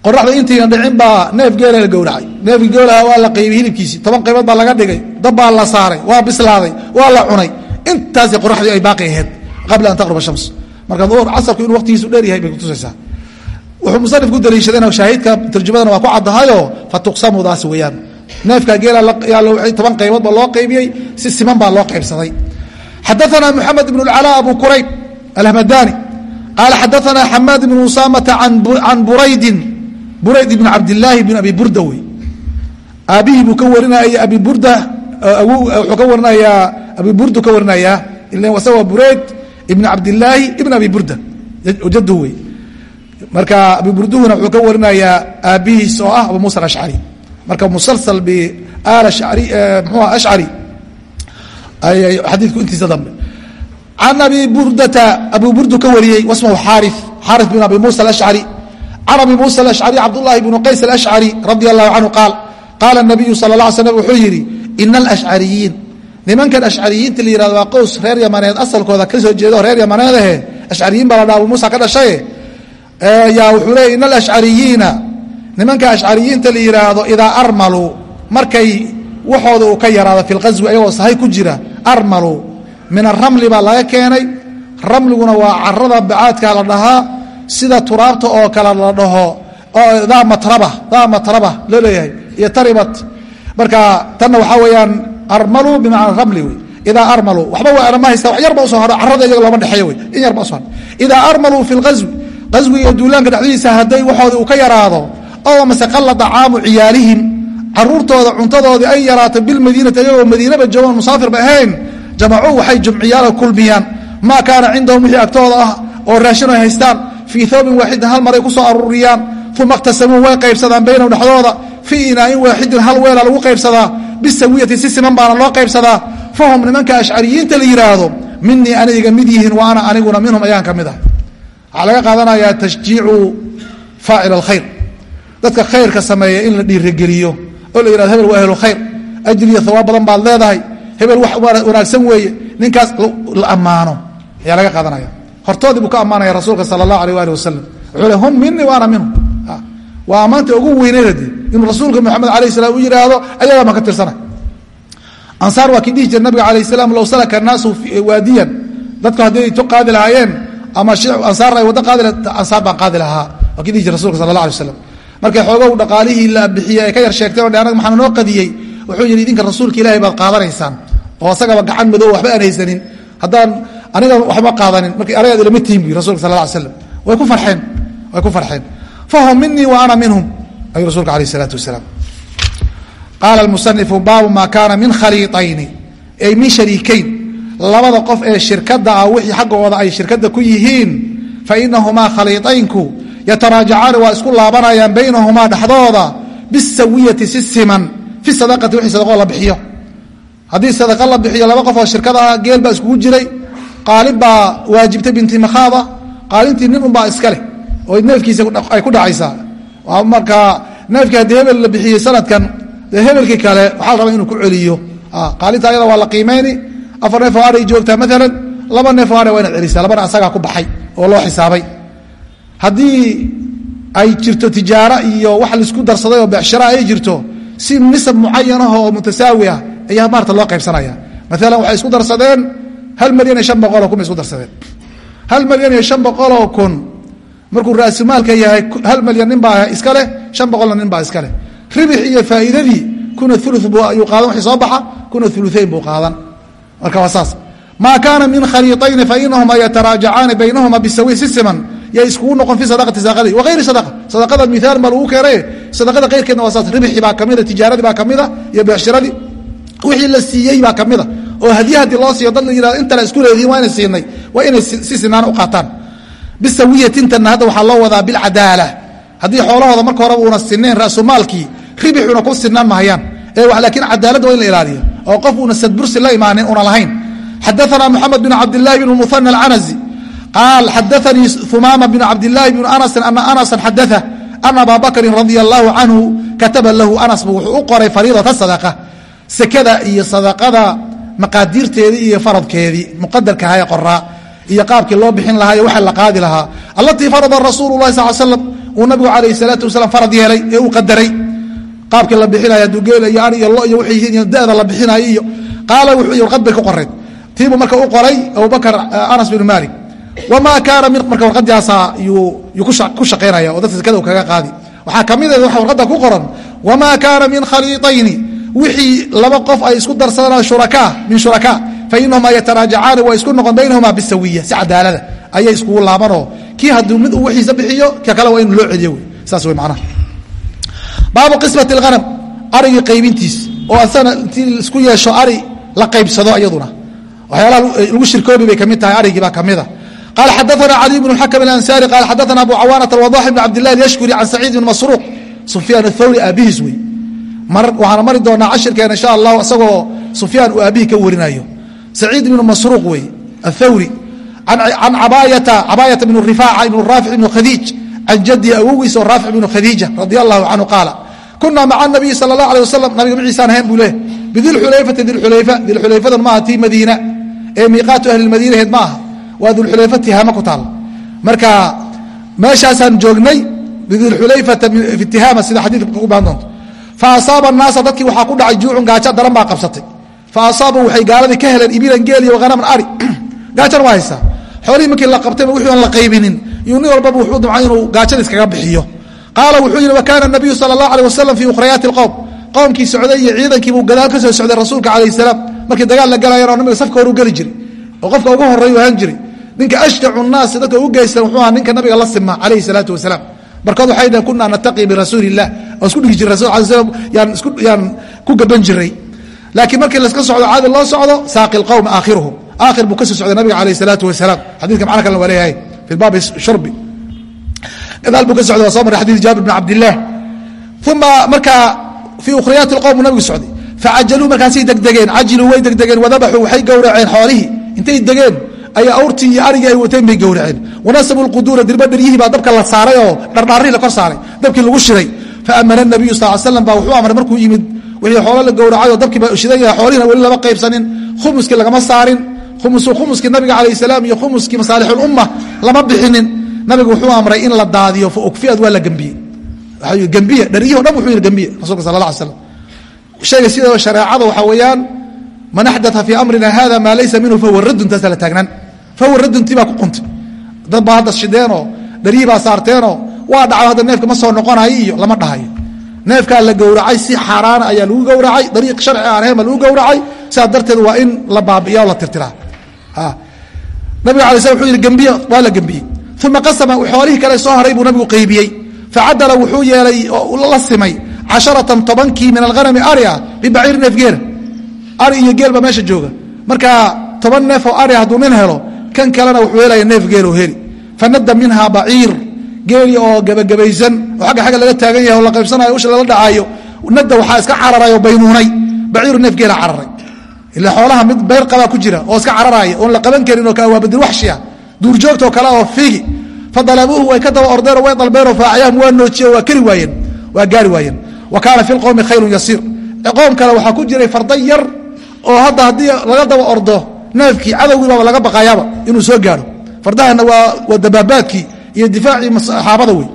S1: qoraxda intayna dhicin baa neef geela la gowracay. Neefki geelaha waa la qaybay hilibkiisii toban qaybood baa laga dhigay dab baa la saaray waa bislaaday waa la cunay. Intaasi qoraxdii ay baaqi ahayd qabla an taqruba shams. Marka casarku inuu waqtigiisu dheer yahay bay kutusaysaa wuxuu musanif ku daliishadayna shaahidka tarjumadana waa ku caddahayoo fatuqsamudaas weeyaan. Neefka geela toban qaybood baa loo qaybiyey si siman baa loo qaybsaday. Xadaana moxamed ibn اlcalaa abu kurayb alhmadani qaala xadaana xamaad ibn usamata can buraydin burayd ibn cabdilaahi bn abi burda wey aabihii buu ka warinaya abi burda wuxuu ka warinayaa abi burdu ka warinayaa ila isaga burayd ibn cabdilaahi ibn abi burda jadu wey marka abi burduhuna wuxuu ka warinayaa aabihiis oo ah abu musa alashcari marka musalsal bial mxua ashcari xadiidku intiisa dambe. Can abi burdata abu burdu ka wariyey wasmahu xaari xaari bin abi musa alashcari can abi musa alashcari cabdullahi bnu qays alashcari radia allahu canhu qaal qaala nabiyu sala la alay slam wuxuu yidhi ina alashcariyiin nimankan ashcariyiinta la yihahdo waa qows reer yamaneed asalkooda ka soo jeedo reer yamaneedahe ashcariyiin baa la abu muusa ka dhashaye yaa wuxuu leeyay ina alashcariyiina nimanka ashcariyiinta la yidhaahdo idaa armaluu markay waxooda uu ka yaraado fi lqaswi ayagoo sahay ku jira armaluu. Min aramli baa laga keenay. Ramliguna waa carada bacaadka la dhahaa sida turaabta oo kale la dhaho daa matraba daa matraba loo leeyahay iyo taribat. Marka tanna waxaa weeyaan armaluu bimacna ramli wey. Idaa armaluu waxba waa ma haysta wax yar ba u soo haro carada iyaga looma dhexeeyo wey in yar ba u soo haro idaa armaluu fi lqaswi qaswiga duulaanka dhexdiisa hadday waxooda uu ka yaraado oo mase qalla dacaamu ciyaalihim caruurtooda cuntadoodii ay yaraato bilmadiinati ayagoo madiinaba joogaan musaafirba ahayn jamacuu waxay jumciyaano kulmiyaan. Maa kaana cindahum wixii agtooda ah oo raashin ay haystaan fii thoobin waaxidin hal maray ku aruuriyaan. Uma ikhtasamuu way qaybsadaan baynahum dhexdooda. Fii inaain waaxidin hal weela lagu qaybsadaa. Bisawiyati si siman baana loo qaybsadaa. Fahum nimanka ashcariyiinta la yidhaahdo minii aniga mid yihiin wa aniguna minhum ayaan ka mid ah waxaa laga qaadanayaa tashjiicu faacil alkhayr. Dadka khayrka sameeya in la dhiirigeliyo oo la yihahdo hebel waa ahlu khayr. Ajri iyo hawaab badan baad leedahay. Hebel wax wanaagsan weeye. Ninkaas la ammaano. Ayaa laga qaadanaya. Hortoodii buu ka ammaanaya rasuulka sala allahu alيh ali wasalam wuxuu le hum minii wa ana minhum. Waa ammaanta ugu weyneyde inuu rasuulka moxamed alayh salam u yidhaahdo ayagaa baan ka tirsanay ansaar waa kii dhihi jira nabiga alayh salam low salaka naasu waadiyan. Dadku hadday to qaadi lahaayeen ama ansaar ay waddo qaadi ansaar baan qaadi lahaa. Waa kii dhihi jira rasulka sala allah alay waslam markay xoogow dhaqaalihii la bixiyey ay ka yar sheegteen o anaga maxaa noo qadiyey? Wuxuu yidhi idinka rasuulka ilahay baad qaadanaysaan. Oo asagaba gacan madow waxba aan haysanin haddaan aniga waxba qaadanin. Markii aragaad ilama tihin bu rasulka sal la alay slam way ku farxeen. Way ku farxeen. Fahum minii wa ana minhum ayuu rasulka alayh isalaatu wasalaam qaala almusanifu baabu maa kaana min khaliiطayni ay min shariikayn labada qof ee shirkada ah wixii xaggooda ay shirkada ku yihiin fainahumaa khaliiطaynku yataraajacaani waa isku laabanayaan baynahumaa dhexdooda bisawiyati si siman fi sadaqati wixii sadaqo la bixiyo. Haddii sadaqa la bixiyo laba qof oo shirkada ah geel baa iskugu jiray qaalib baa waajibtay binti makhaada qaalintii nin unbaa iska leh oo neefkiisa ay ku dhacaysaa. Markaa neefkii haddii hebel la bixiyey sanadkan dee hebelkii kale waxaa la rabaa inuu ku celiyo. Qaalinta ayada waa la qiimayni afar neef oo aray joogtaa maalan laba neef oo aray waa inaad celisaa labana asagaa ku baxay oo loo xisaabay. Haddii ay jirto tijaaro iyo wax la isku darsaday oo beecshara ay jirto si nisab mucayanah oo mutasaawi ah ayaa maarta loo qaybsanaya. Maalan waxay isku darsadeen hal milyan iyo shan boqoloo kun bay isku darsadeen. Hal milyan iyo shan boqoloo kun markuu raasumaalka yahay hal milyan nin baa iska leh shan boqolna nin baa iska leh. Ribix iyo faa'iidadii kuna ulu ayuu qaadan wixii soo baxa kuna uluayn buu qaadan marka waa saas. Maa kaana min khaliiطayni fainahuma yataraajacaani baynahuma bisawi si siman yay iskugu noqon fi sadaqati sadaqadii wagayri sadaqa. Sadaqada miaal baa lagu keenay sadaqada kayrkeedna waa saas. Ribxi baa kamida tijaaradii baa kamida iyo beecshiradii wixii la siiyey baa kamida. Oo hadiye haddii loo siiyo dad la yihahdo intala isku leedihin waa inay siinay. Waa inay si sinaan u qaataan. Bisawiyatintanna hadda waxaa loo wadaa bilcadaala. Haddii xoolahooda marka horeba una sinayn rasumaalkii ribixuna ku sinaan mahayaan. Laakiin cadaaladda waa in la ilaaliyo oo qof una sadbursi la imaanin una lahayn. Xadaana moxamed bin cabdilahi bn muhana alcanazi qaal xadaanii humaama bn cabdilaahi bn anasin ana anasan xadaa ana abaa bakrin radia allahu canhu kataba lahu anasbu wuxuu u qoray fariidata sadaqa sekada iyo sadaqada maqaadiirteedii iyo faradkeedii muqadarkaha ee qoraa iyo qaabkii loo bixin lahaa iyo waxa la qaadi lahaa. Allatii farada rasuulu lahi sal slam uu nabigu calayh salaatu wasalaam farad yeelay ee uu qadaray qaabkii la bixinaya hadduu geela iyo ari iyo lo iyo wixii da'da la bixinayo iyo qaala wuxuu warqad bay ku qoreed tiibuu marka u qoray abubakar anas binu maalik wamaa kaana min marka warqadaasaa yuu ku shaqaynaya oo dadka sekada u kaga qaadi. Waxaa ka mid a waxa warqadda ku qoran wamaa kaana min khaliiطayni wixii laba qof ay isku darsadaan shurakaa min shurakaa fainahumaa yataraajacaani waa isku noqon baynahuma bisawiya si cadaalada ayay iskugu laabanoo kii hadduu mid uu wixiisa bixiyo ka kale waa in loo celiyo wey. Saas wey macnaha baabu qismat اlhanam arigii qaybintiis oo asana intii isku yeesho ari la qaybsado iyaduna waxyaalaha lagu shirkoobi bay ka mid tahay arigii baa kamida qaala xadaana caliy bn xakm اlansari qaala xadaana abu cawaanata alwadax bn cabdilah alyashkuri can saciid bn masruuq sufyaan athawri aabihiis wey. Waxaana mari doonaa cashirkeena insha allahu isagoo sufyaan uu aabihii ka warinayo. Saciid ibnu masruuq wey athawri can cabaayata bn rifaaca ibn raafic ibn khadiij can jadii awogiis oo raafic bnu khadiija radi allahu canhu qaala kunaa maca nabiyi sala allah alay wasalam nabiga maciisaan ahayn buu leh bidilxulayfati dilxulayfa dilxulayfadan maaha tii madiina ee miiqaatu ahlilmadiinaheed ma aha waa dilxulayfa tihaama ku taal. Marka meeshaasaan joognay bidilxulayfata fi tihaama sida xadiidka ku baan doonto. Fa asaaba annaasa dadkii waxaa ku dhacay juucun gaajo daran baa qabsatay. Fa asaabuu waxay gaaladii ka heleen ibilan geel iyo hanaman ari. <clears throat> Gaajana waa haysaa. Xoolihii markii la qabtayba wixii aan la qaybinin nin walbaba wuxuu damcay inuu gaajada iskaga bixiyo. Qaala wuxuu yidhi wa kaana nabiyu sala allah aleh wasalam fii ukhrayaati alqowm qowmkii socday iyo ciidankiibuu gadaal ka soo socday rasuulka calayh salaam. Markii dagaal la galayana nabiga safka hor u geli jiray. Oo qofka ugu horeeyu ahaan jiray. Ninka ashjacu nnaasi dadka ugu geystan wuxuu aha ninka nabiga la sima calayhi salaatu wasalaam. Barkood waxay dhaheen kunaa nataqii birasuuli illah oo isku dhigi jiray rasul ala slam yaan isku yaan ku gaban jiray. Laakiin markii laska socdo caadi loo socdo saaqi lqowm aakhiruhum aakhir buu ka soo socday nabiga calayh salaatu wasalaam. Xadidka macna kalena waa leeyahay fi baabi shurbi gadaal buu ka socday waa soo maray xadid jaabir bn cabdillaah uma markaa fii ukhriyaati lqowm nabigu socday facajaluu markaasay degdegeen cajiluu way degdegeen wadabaxuu waxay gowraceen xoolihii intay degeen ayaa awrtii iyo arigii ay wateen bay gowraceen wanasabuu lquduura dirba dheryihii baa dabka la saaray oo dhardhaarihii la kor saaray dabkii lagu shiday faamana nabiyu sal slam baa wuxuu amray markuu yimid wixii xoolo la gowracay oo dabkii baa shidan yahay xoolihina weli lama qaybsanin khumuskii lagama saarin khumuskii nabiga calayh salaam iyo khumuskii masaalixulumma lama bixinin. Nabigu wuxuu amray in la daadiyo fa waa la gembiyey gembiye dheryihi o dhan wuxuu yidhi gembiye rasulka sala la alay slam shayga sidaba shareecada waxaa weeyaan man axdaa fii amrina hada maa laysa minhu fahuwa raddun taasa la taagnaan. Fahuwa radduntii baa ku quntay. Dad baa hadda shideenoo dharyihii baa saarteenoo waa dhacdo hadda neefka ma soo noqonayo iyo lama dhahayo neefkaa la gowracay si xaaraana ayaa lagu gowracay dariiq sharci aan ahayn baa lagu gowracay sidaas darteed waa in la baabi'iya oo la tirtiraa nabiga alay slam wuxuu yidhi gembiye waa la gembiyey uma qasama xoolihii kale soo haray buu nabigu qaybiyey facadala wuxuu yeelay la simay casharatan tobankii min alhanami ari ah bibaciir neef geela ari iyo geel meesha jooga. Marka toban neef oo ari hadduu nin helo kan kalena wuxuu helaya neef geeloo heli. Fanadda minha baciir geeli oo gebagabaysan oo agga agga laga taagan yahay oo la qaybsanayo usha lala dhacaayo nadda waxaa iska cararay oo baynuunay. Baciiru neef geela cararay ila xoolaha mid bayr qabaa ku jira oo iska cararaaya oon la qaban karin oo kaawaabadir waxshi ah duurjoogtoo kale oo fiigi. Fadalabuuhu way ka daba ordeenoo way dalbeenoo faacyaahum waa noojiye waa keri waayeen waa gaari waayeen. Wa kaana fi lqowmi khayrun yasiir. Qoom kale waxaa ku jiray farda yar oo hadda haddii laga daba ordo neefkii cadowgii laga baqayaaba inuu soo gaaro fardahana waa dabaabaadkii iyo difaacii saxaabada wey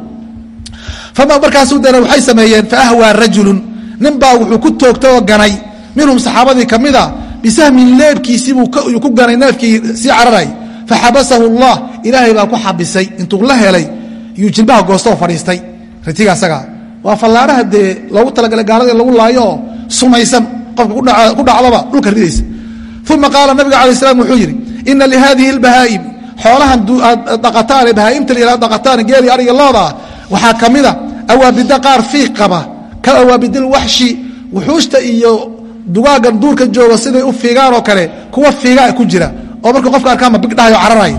S1: markaasuu dana waxay sameeyeen faahwaa rajulun. Nin baa wuxuu ku toogtay oo ganay. Minhum saxaabadii ka mid a bisahmin leebkiisiibuu ku ganay neefkii sii cararay. Faxabasahu allah ilaahay baa ku xabisay. Intuu la helay yuu jilbaha goostoo fadhiistay. Ritiga asagaa waa fallaaraha dee loogu talagalay gaalada in lagu laayo? Oo sumaysan qofka ku dhacdaba dhulka ridaysa. Uma qaala nabiga alay slam wuxuu yidhi ina lihadihi اlbahaa'im xoolahan dhaqataane bahaa'imta la dhaqataan geeli ariga looda ah waxaa ka mida awaabida qaar fiiq qaba. Ka awaabidilwaxshi wuxuushta iyo dugaagan duurka jooga siday u fiigaan oo kale kuwa fiigaa ku jira. Oo marka qofka arkaanba big dhahayo cararaya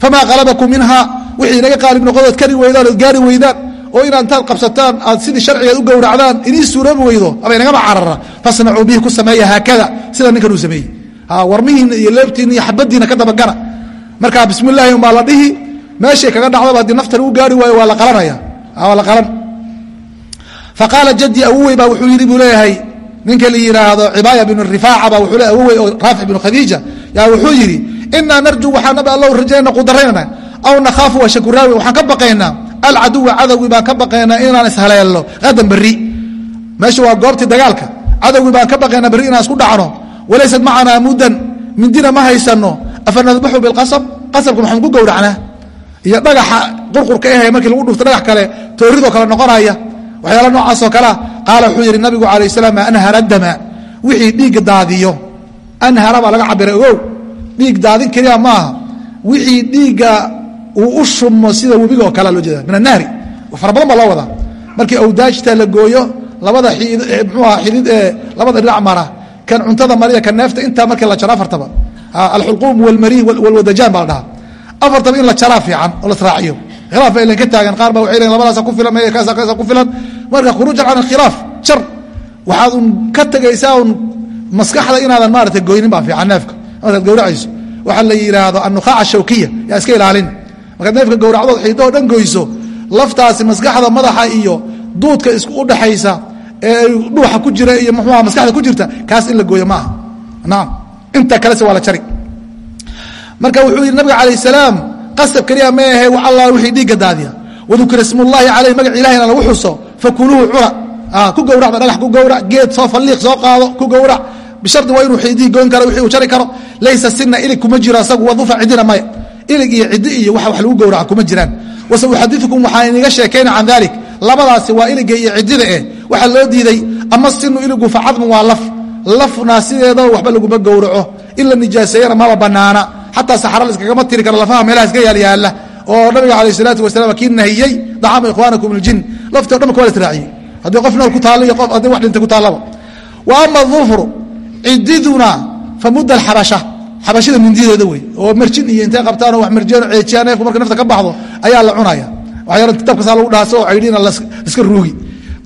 S1: famaa qalabakum minha wixii inaga qaalib noqodood kari weydaan ood gaari weydaan oo inaad intaad qabsataan aad sidii sharcigeed u gowracdaan inii suuroobi weydo ama inagama carara. Fasnacuu bihi ku sameeya haakada sida ninkan uu sameeyey. Warmihiina iyo leebtiina iyo xabadiina ka dabagana. Markaa bismi illaahi umbaa la dhihi meeshay kaga dhacdaba haddii nafta lagu gaari waayo waa la qalanaya. Waa la qalan. Faqaala jadii awowey baa wuxuu yidhi buu leeyahay ninka la yidhaahdo cibaaya binu rifaaca baa wuxuu le awowey oo raafic binu khadiija yaa wuxuu yidhi inaa narju waxaan nabi allahu rajaynana qudarayna aw nakhaafu waa shakuraawi waxaan ka baqaynaa alcaduwa cadowgii baan ka baqaynaa inaan ishaleelno hadan berri. Meesha waa goobtii dagaalka cadowgii baan ka baqaynaa berri inaan isku dhacno walaysat macanaa muddan mindina ma haysanno afa nadbaxu bilqasab qasabka maxaan ku gowracnaa. Iyo dhagaxa qurqurka ahe markii lagu dhufto dhagax kale tooridoo kale noqonaya waxyaala noocaasoo kalea qaala wuxuu yidhi nabigu calayh salaam anhara dama. Wixii dhiigga daadiyo. Anhara baa laga cabiray ogow dhiig daadin keliya maaha. Wixii dhiigga uu u shumo sida webiga oo kalea loo jeeda min anahri fara badan baa loo wadaa. Markii awdaajta la gooyo labada mxuuaha xidid ee labada dhinac mara. Kan cuntada mariya kan neefta intaa markii la jaro afartaba alxulquum walmari walwadajaan baa la dhahaa. Afartaba in la jaraa fiican oo la israaciyo khilaaf aylan ka taagan qaar ba waxay leeyiin labadaasa ku filan maya kaasa kaasa ku filan marka khuruujan can alkhilaaf jar waxaad un ka tegaysaa un maskaxda inaadan maarata goynin baa fiican neefka markaad gowracayso waxaa la yidhaahdo annukaaca shawkiya yaa iska ilaalin markaad neefka gowracdood xiidoo dhan goyso laftaasi maskaxda madaxa iyo duudka isku udhaxaysa ee dhuuxa ku jira iyo muxuuha maskaxda ku jirta kaas in la gooyo ma aha nacam inta kalese waa la jari marka wuxuu yidhi nabiga calayh salaam qasab keliya ma ahe alla wixii dhiigga daadiya. Wadukira ismullaahi caleyh magac ilahina lagu xuso. Fakuluuhu cuna ku gowracda dhagax ku gowrac geed soo falliiq soo qaado ku gowrac. Bishardi waa inuu xiidihii goyn karo wixii uu jari karo. Laysa sina ilig kuma jiro asagu wadufa cidina maya. Ilig iyo ciddi iyo wax lagu gowraca kuma jiraan. Wase uxadiukum waxaan iniga can dalik labadaasi waa iliga iyo ciddida eh. Waxaa loo diiday ama sinu iligu fa cadmun waa laf. Lafna sideedaba waxba laguma gowraco. In la nijaaseeyana maba banaana xataa saxara laiskagama tiri karo lafaha meelaha iska yaalyaala oo nabiga calayh salaatu wasalam kii nahiyey dacaama ikhwaanakum iljin lafti o dhan ka waa la israaciyey haddii qof nool ku taalo iyo qof haddii wax dhintay ku taallaba. Wa ama dufru cididuna fa mudda alxabasha. Xabashida mindideeda wey oo marjin iyo intay qabtaan oo wax marjiyaan oo ceejiyaan neefku marka nafta ka baxdo ayaa la cunaya. Waxyar dabkasaa lagu dhaasa oo caydhina laiska ruugi.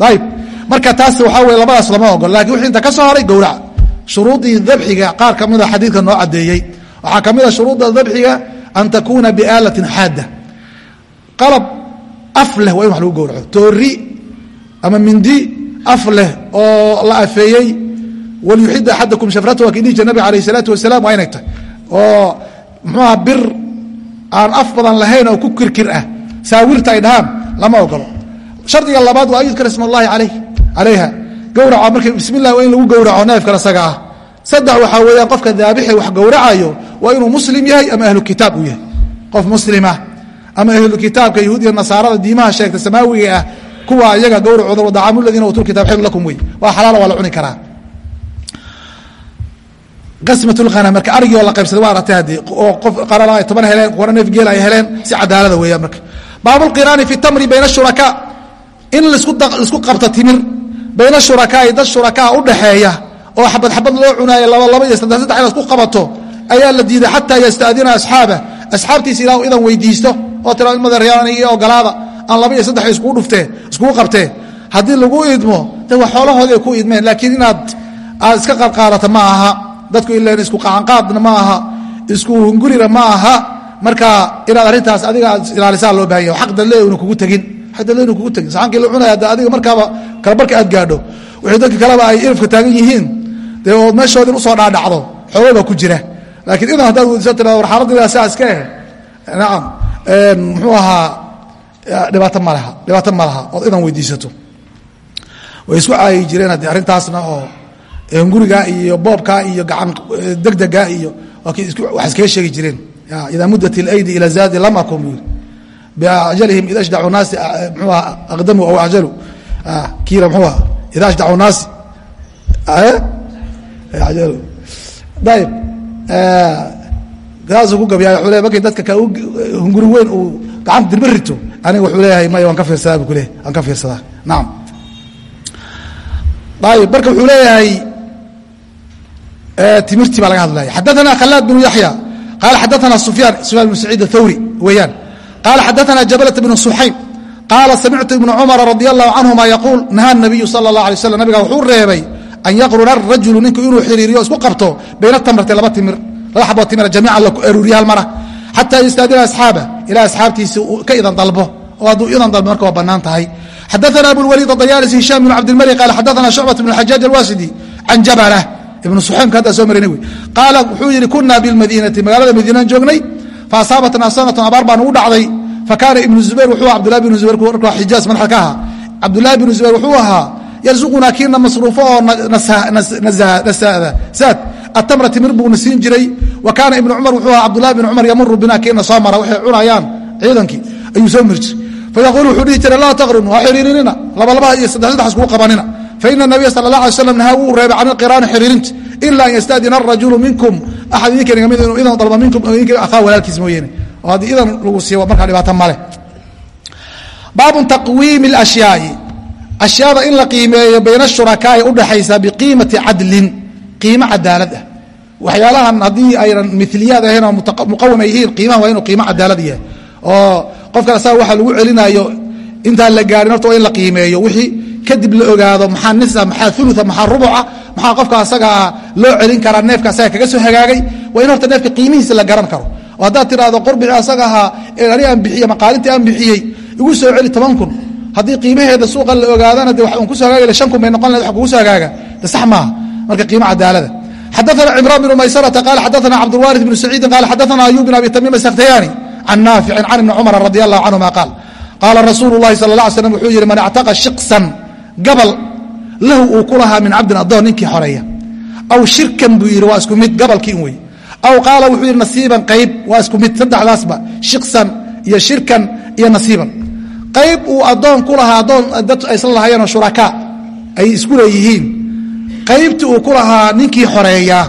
S1: Ayib marka taas waxaa weye labadaas lama ogol laakiin wixii inta ka soo haray gowraca shuruudii dabxiga qaar ka mida xadiidka noo caddeeyey waxaa ka mid a shuruudda dabxiga an takuuna biaalatin xaadda. Qalab af leh waa in wax lagu gowraco. Toori ama mindi af leh oo la afeeyey walyuxid axadakum shafrata waa kii dhihi jira wasalaam waa inay tahay. Oo muxuuha bir aan af badan lahayn oo ku kirkir ah saawirta ay dhahaan lama ogolo shardiga labaad waa an yudkara alayh calayha. Gowraca marka bismi waa in lagu gowraco neefkan isaga ah saddex waxaa weeyaan qofka daabixi wax gowracayo waa inuu muslim yahay ama ahlu kitaab uu yahay. Qof muslima ama ahlu kitaabka yahuud iyo nasaarada diimaha sheegta samaawiga ah kuwa iyaga gowracooda wadacaamu ladiina kitab xil lakum wey waa xalaala waa la cuni karaa. Qasmatulhanam marka arigii oo la qaybsaday waa aragtay haddii oo qof qarana ay toban heleen qora neef geel ay heleen si cadaalada weeyaan marka. Baabulqiraani fi tamri bayna shurakaa in la isku qabto timir bayna shurakaai dad shurakaa u dhaxeeya oo xabad xabad loo cunaayo laba laba iyo saddex saddex inaad ku qabato ayaa la diiday xataa yasta'dina asxaaba. Asxaabtiisa ilaa idan weydiisto oo tira madaryaani iyo ogolaada aan laba iyo saddex iskugu dhuftee iskugu qabtee haddii lagu idmo de waa xoolahoodi ay ku idmeen laakiin inaad aad iska qaadqaadato ma aha. Dadku ilan isku qacanqaadna ma aha isku hungurina ma aha. Marka inaad arrintaas adiga aad ilaalisaa loo baahan yahy xaq dadle una kugu tegin. Una kugu tegin. Saxaankii la cunaya de adiga markaaba kalabarka aad gaadho wixii dadka kaleba ay irifka taagan yihiin dee ood meeshoodin u soo dhaadhacdo xoogo baa ku jira. Laakiin idan haddaad weydiiso tira war xaaladda saa iska eh nacam muxuu ahaa dhibaato ma laha dhibaato ma laha ood idan weydiisato. Way isku caayi jireen haddii arrintaasna oo hunguriga iyo boobka iyo gacan degdega iyo wax iskaga sheegi jireen. Idaa mudat اlaydi ilى zaadi lam akun bu biajalihim ida ashdacu naasi mxuuha aqdamu aw ajalu. Kiira mxuuha ida ashdacu naasi ajalu ayib saasuu ku gabyaay wuxuu le markay dadka ka hunguri weyn uu gacanta dirba rito aniga wuxuu leeyahay maya waan ka fiirsadaa bu ku leeyahy waan ka fiirsadaa nacam ayib marka wuxuu leeyahay timirtii baa laga hadlaya xadaثana khalaad bnu yaxya qaala xadaثana sufyaan sufyan bn saciid athawri weeyaan qaala xadaثana jabalة bnu suxaym qaala samictu ibnu cumara radi allahu canهuma yaquul nahaa الnabiyu salى الlah alay slam nabiga wuxuu reebay an yaqruna rajulu ninku inuu xiriiriyo isku qabto bayna tamrati laba timir laba aboo timira jamiican la aruuriye hal mara xataa yustaadina asxaaba ilaa asxaabtiisi ka idan dalbo oo hadduu idan dalbo marka waa bannaan tahay xadaana abulwaliid adayalis hishaam bn cabdilmali qaala xadaana shucbat bn xajaaj alwaasidi can jabala ibnu suxeymka haddaa soo marinay wey qaala wuxuu yidhi kunaa bilmadiinati magaalada madiinaan joognay fa asaabatnaa sanatun abaar baa nugu dhacday fa kaana ibnu zubayr wuxuu aha cabdulahi bnu zubayr kuwa xijaaz madaxda ka ahaa cabdulaahi bnu zubayr wuxuu ahaa yarsuqunaa kiina masruufo oo saad. Atamra timir buuna siin jiray. Wa kaana ibnu cumar wuxuu ahaa cabdulahi bn cumar yamuru bina kiina soo mara waxay cunayaan ciidankii ayuu soo mari jiray fayaquul wuxuu dhihi jiray laa taqrinu ha xiriirinina. Labalaba iyo saddex saddex iskugu qabanina. Faina nabiya sala allah alay slam nahaa wuu reebay can ilqiraani xiriirinta ila an yastadina arajulu minkum. Axad idinka inaga mid inuu idan dalba minkum akhaa walaalkiis mooyeene oo haddii idan lagu siiyo markaa dhibaato male baabun taqwiimi اlashyaai ashyaada in la qiimeeyo bayna shurakaai udhaxaysa biqiimati cadlin qiimo cadaalad ah. Waxyaalahan haddii aynan miliyaad ahayn oo muqawam ay yihiin qiimaha waa inuu qiimo cadaalad yahay. Oo qofkan asaga waxaa lagu celinayo intaan la gaarin horta waa in la qiimeeyo. Wixii kadib la ogaado maxaa nisa maxaa ulua maxaa rubuca maxaa qofka asagaa loo celin karaa neefka asaga kaga soo hagaagay waa in horta neefka qiimihiisa la garan karo. Oo haddaad tidhaahdo qorbixi asaga ahaa ani aan bixiyey maqaalintii aan bixiyey igu soo celi toban kun haddii qiimaheeda suuqa la ogaadana de wax kuso hagaagay shan kun bay noqon lahed wa kugu soo hagaaga de sax maaha marka qiimo cadaalada xadaثna cimraan bn maysarata qaala xadaثna cabdulwaariث bn saciidin qaala xadaثna ayub bn abi tamiim asakhtayaani can naaficin can ibni cumar radi allahu canهuma qaal qaala rasuulu اlahi sala اla alay slam wuxuu yihi man actaqa shiqsan gabal lahu uu ku lahaa min cabdin addoon ninkii xoreeya aw shirkan buu yidhi waa isku mid gabalkii in wey aw qaala wuxuu yidhi nasiiban qayb waa isku mid saddexdaasba shiqsan iyo shirkan iyo nasiiban qayb uu addoon ku lahaa addoon dad aysan lahayeenoo shurakaa ay isku leeyihiin. Qaybtii uu ku lahaa ninkii xoreeyaa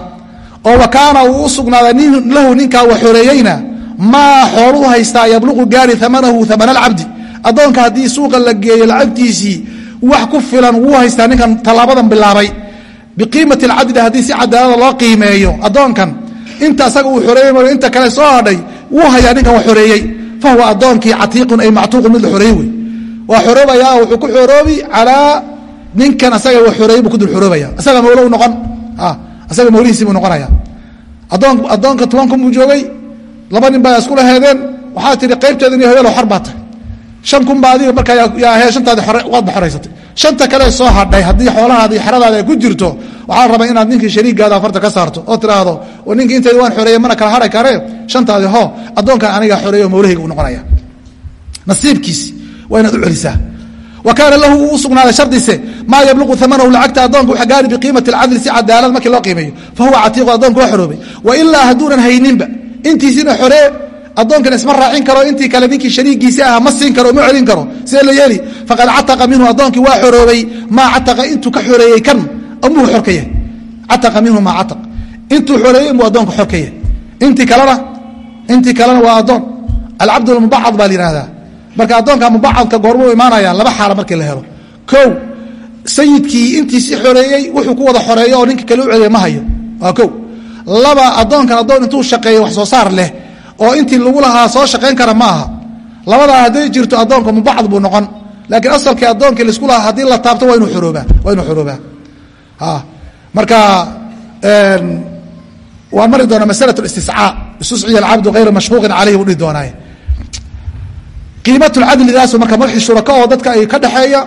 S1: oo wa kaana uu u sugnaaday lahu ninkaa wa xoreeyeyna maa xooluu haystaa yabluqu gaari amanahu amana alcabdi addoonka haddii suuqa la geeyo lacagtiisii wax ku filan wuu haystaa ninkan tallaabadan bilaabay. Biqiimati alcadli haddii si cadaalada loo qiimeeyo addoonkan inta asaga uu xoreeyey mooy inta kale soo hadhay wuu hayaa ninkan wax xoreeyey fa huwa addoonkii catiiqun ay mactuuqun mid la xoreeyey wey. Waa xoroobayaa wuxuu ku xoroobi calaa ninkan asaga wax xoreeyey buu ku dul xoroobaya asaga mawlo noqon asaga mawlihiisii buu noqonaya adoon addoonka toban kun buu joogay laba nin baa iskula heedeen waxaa tihi qaybteedin iyo hawelo xor baa tahay. Shan kun baa adiga markaa shanta kale soo hadhay haddii xoolahaadi xeradaada ku jirto waxaa rabaa inaad ninkii shariigaada afarta ka saarto oo tiraahdo ninkii intayda waan xoreeyey mana kala hadhay kare shantaadi ho addoonkan anigaa xoreeyo mawlahayga u noqonaya nasiibkiisi waa inaad u celisaa. Wa lahu uu u sugnaaday maa yabluqu amanahu lacagta addoonka waxa gaari biqiimati alcadli si cadaalad markii loo qiimeeyo fa catiiqu addoonka waa xoroobay wa ilaa hadduunan hayninba intiisina xoree addoonkan isma raacin karo intii kale ninkii shariigiisi aha ma siin karo ma celin karo. See la yeeli faqad cataqa minhu addoonkii waa xoroobay maa cataqa intuu ka xoreeyey kan ka yahay cataqa minhu maa cataq intuu xoreeyey inbuu addoonka xor ka yahay intii kalena intii kalena waa addoon. Alcabd baa la yihahdaa marka addoonka mubacadka goormuu imaanaya laba xaala markii la helo. Kow sayidkii intiisi xoreeyey wuxuu ku wada xoreeyo oo ninka kale u celiya ma hayo. Waa kow. Laba addoonkan addoon intuu shaqeeyo wax soo saar leh oo intii lagu lahaa soo shaqayn kara ma aha labadaa hadday jirto addoonka mubacad buu noqon. Laakiin asalkii addoonkii la isku lahaa haddii la taabto waa inuu xoroobaa waa inuu marka waan mari doonaa masala istiscaa istusciya alcabdu hayra mashquuqin caleyhi buu dhihi doonaaye. Qiimatulcadligaasu marka madaxii shuraka oo dadka ay ka dhexeeya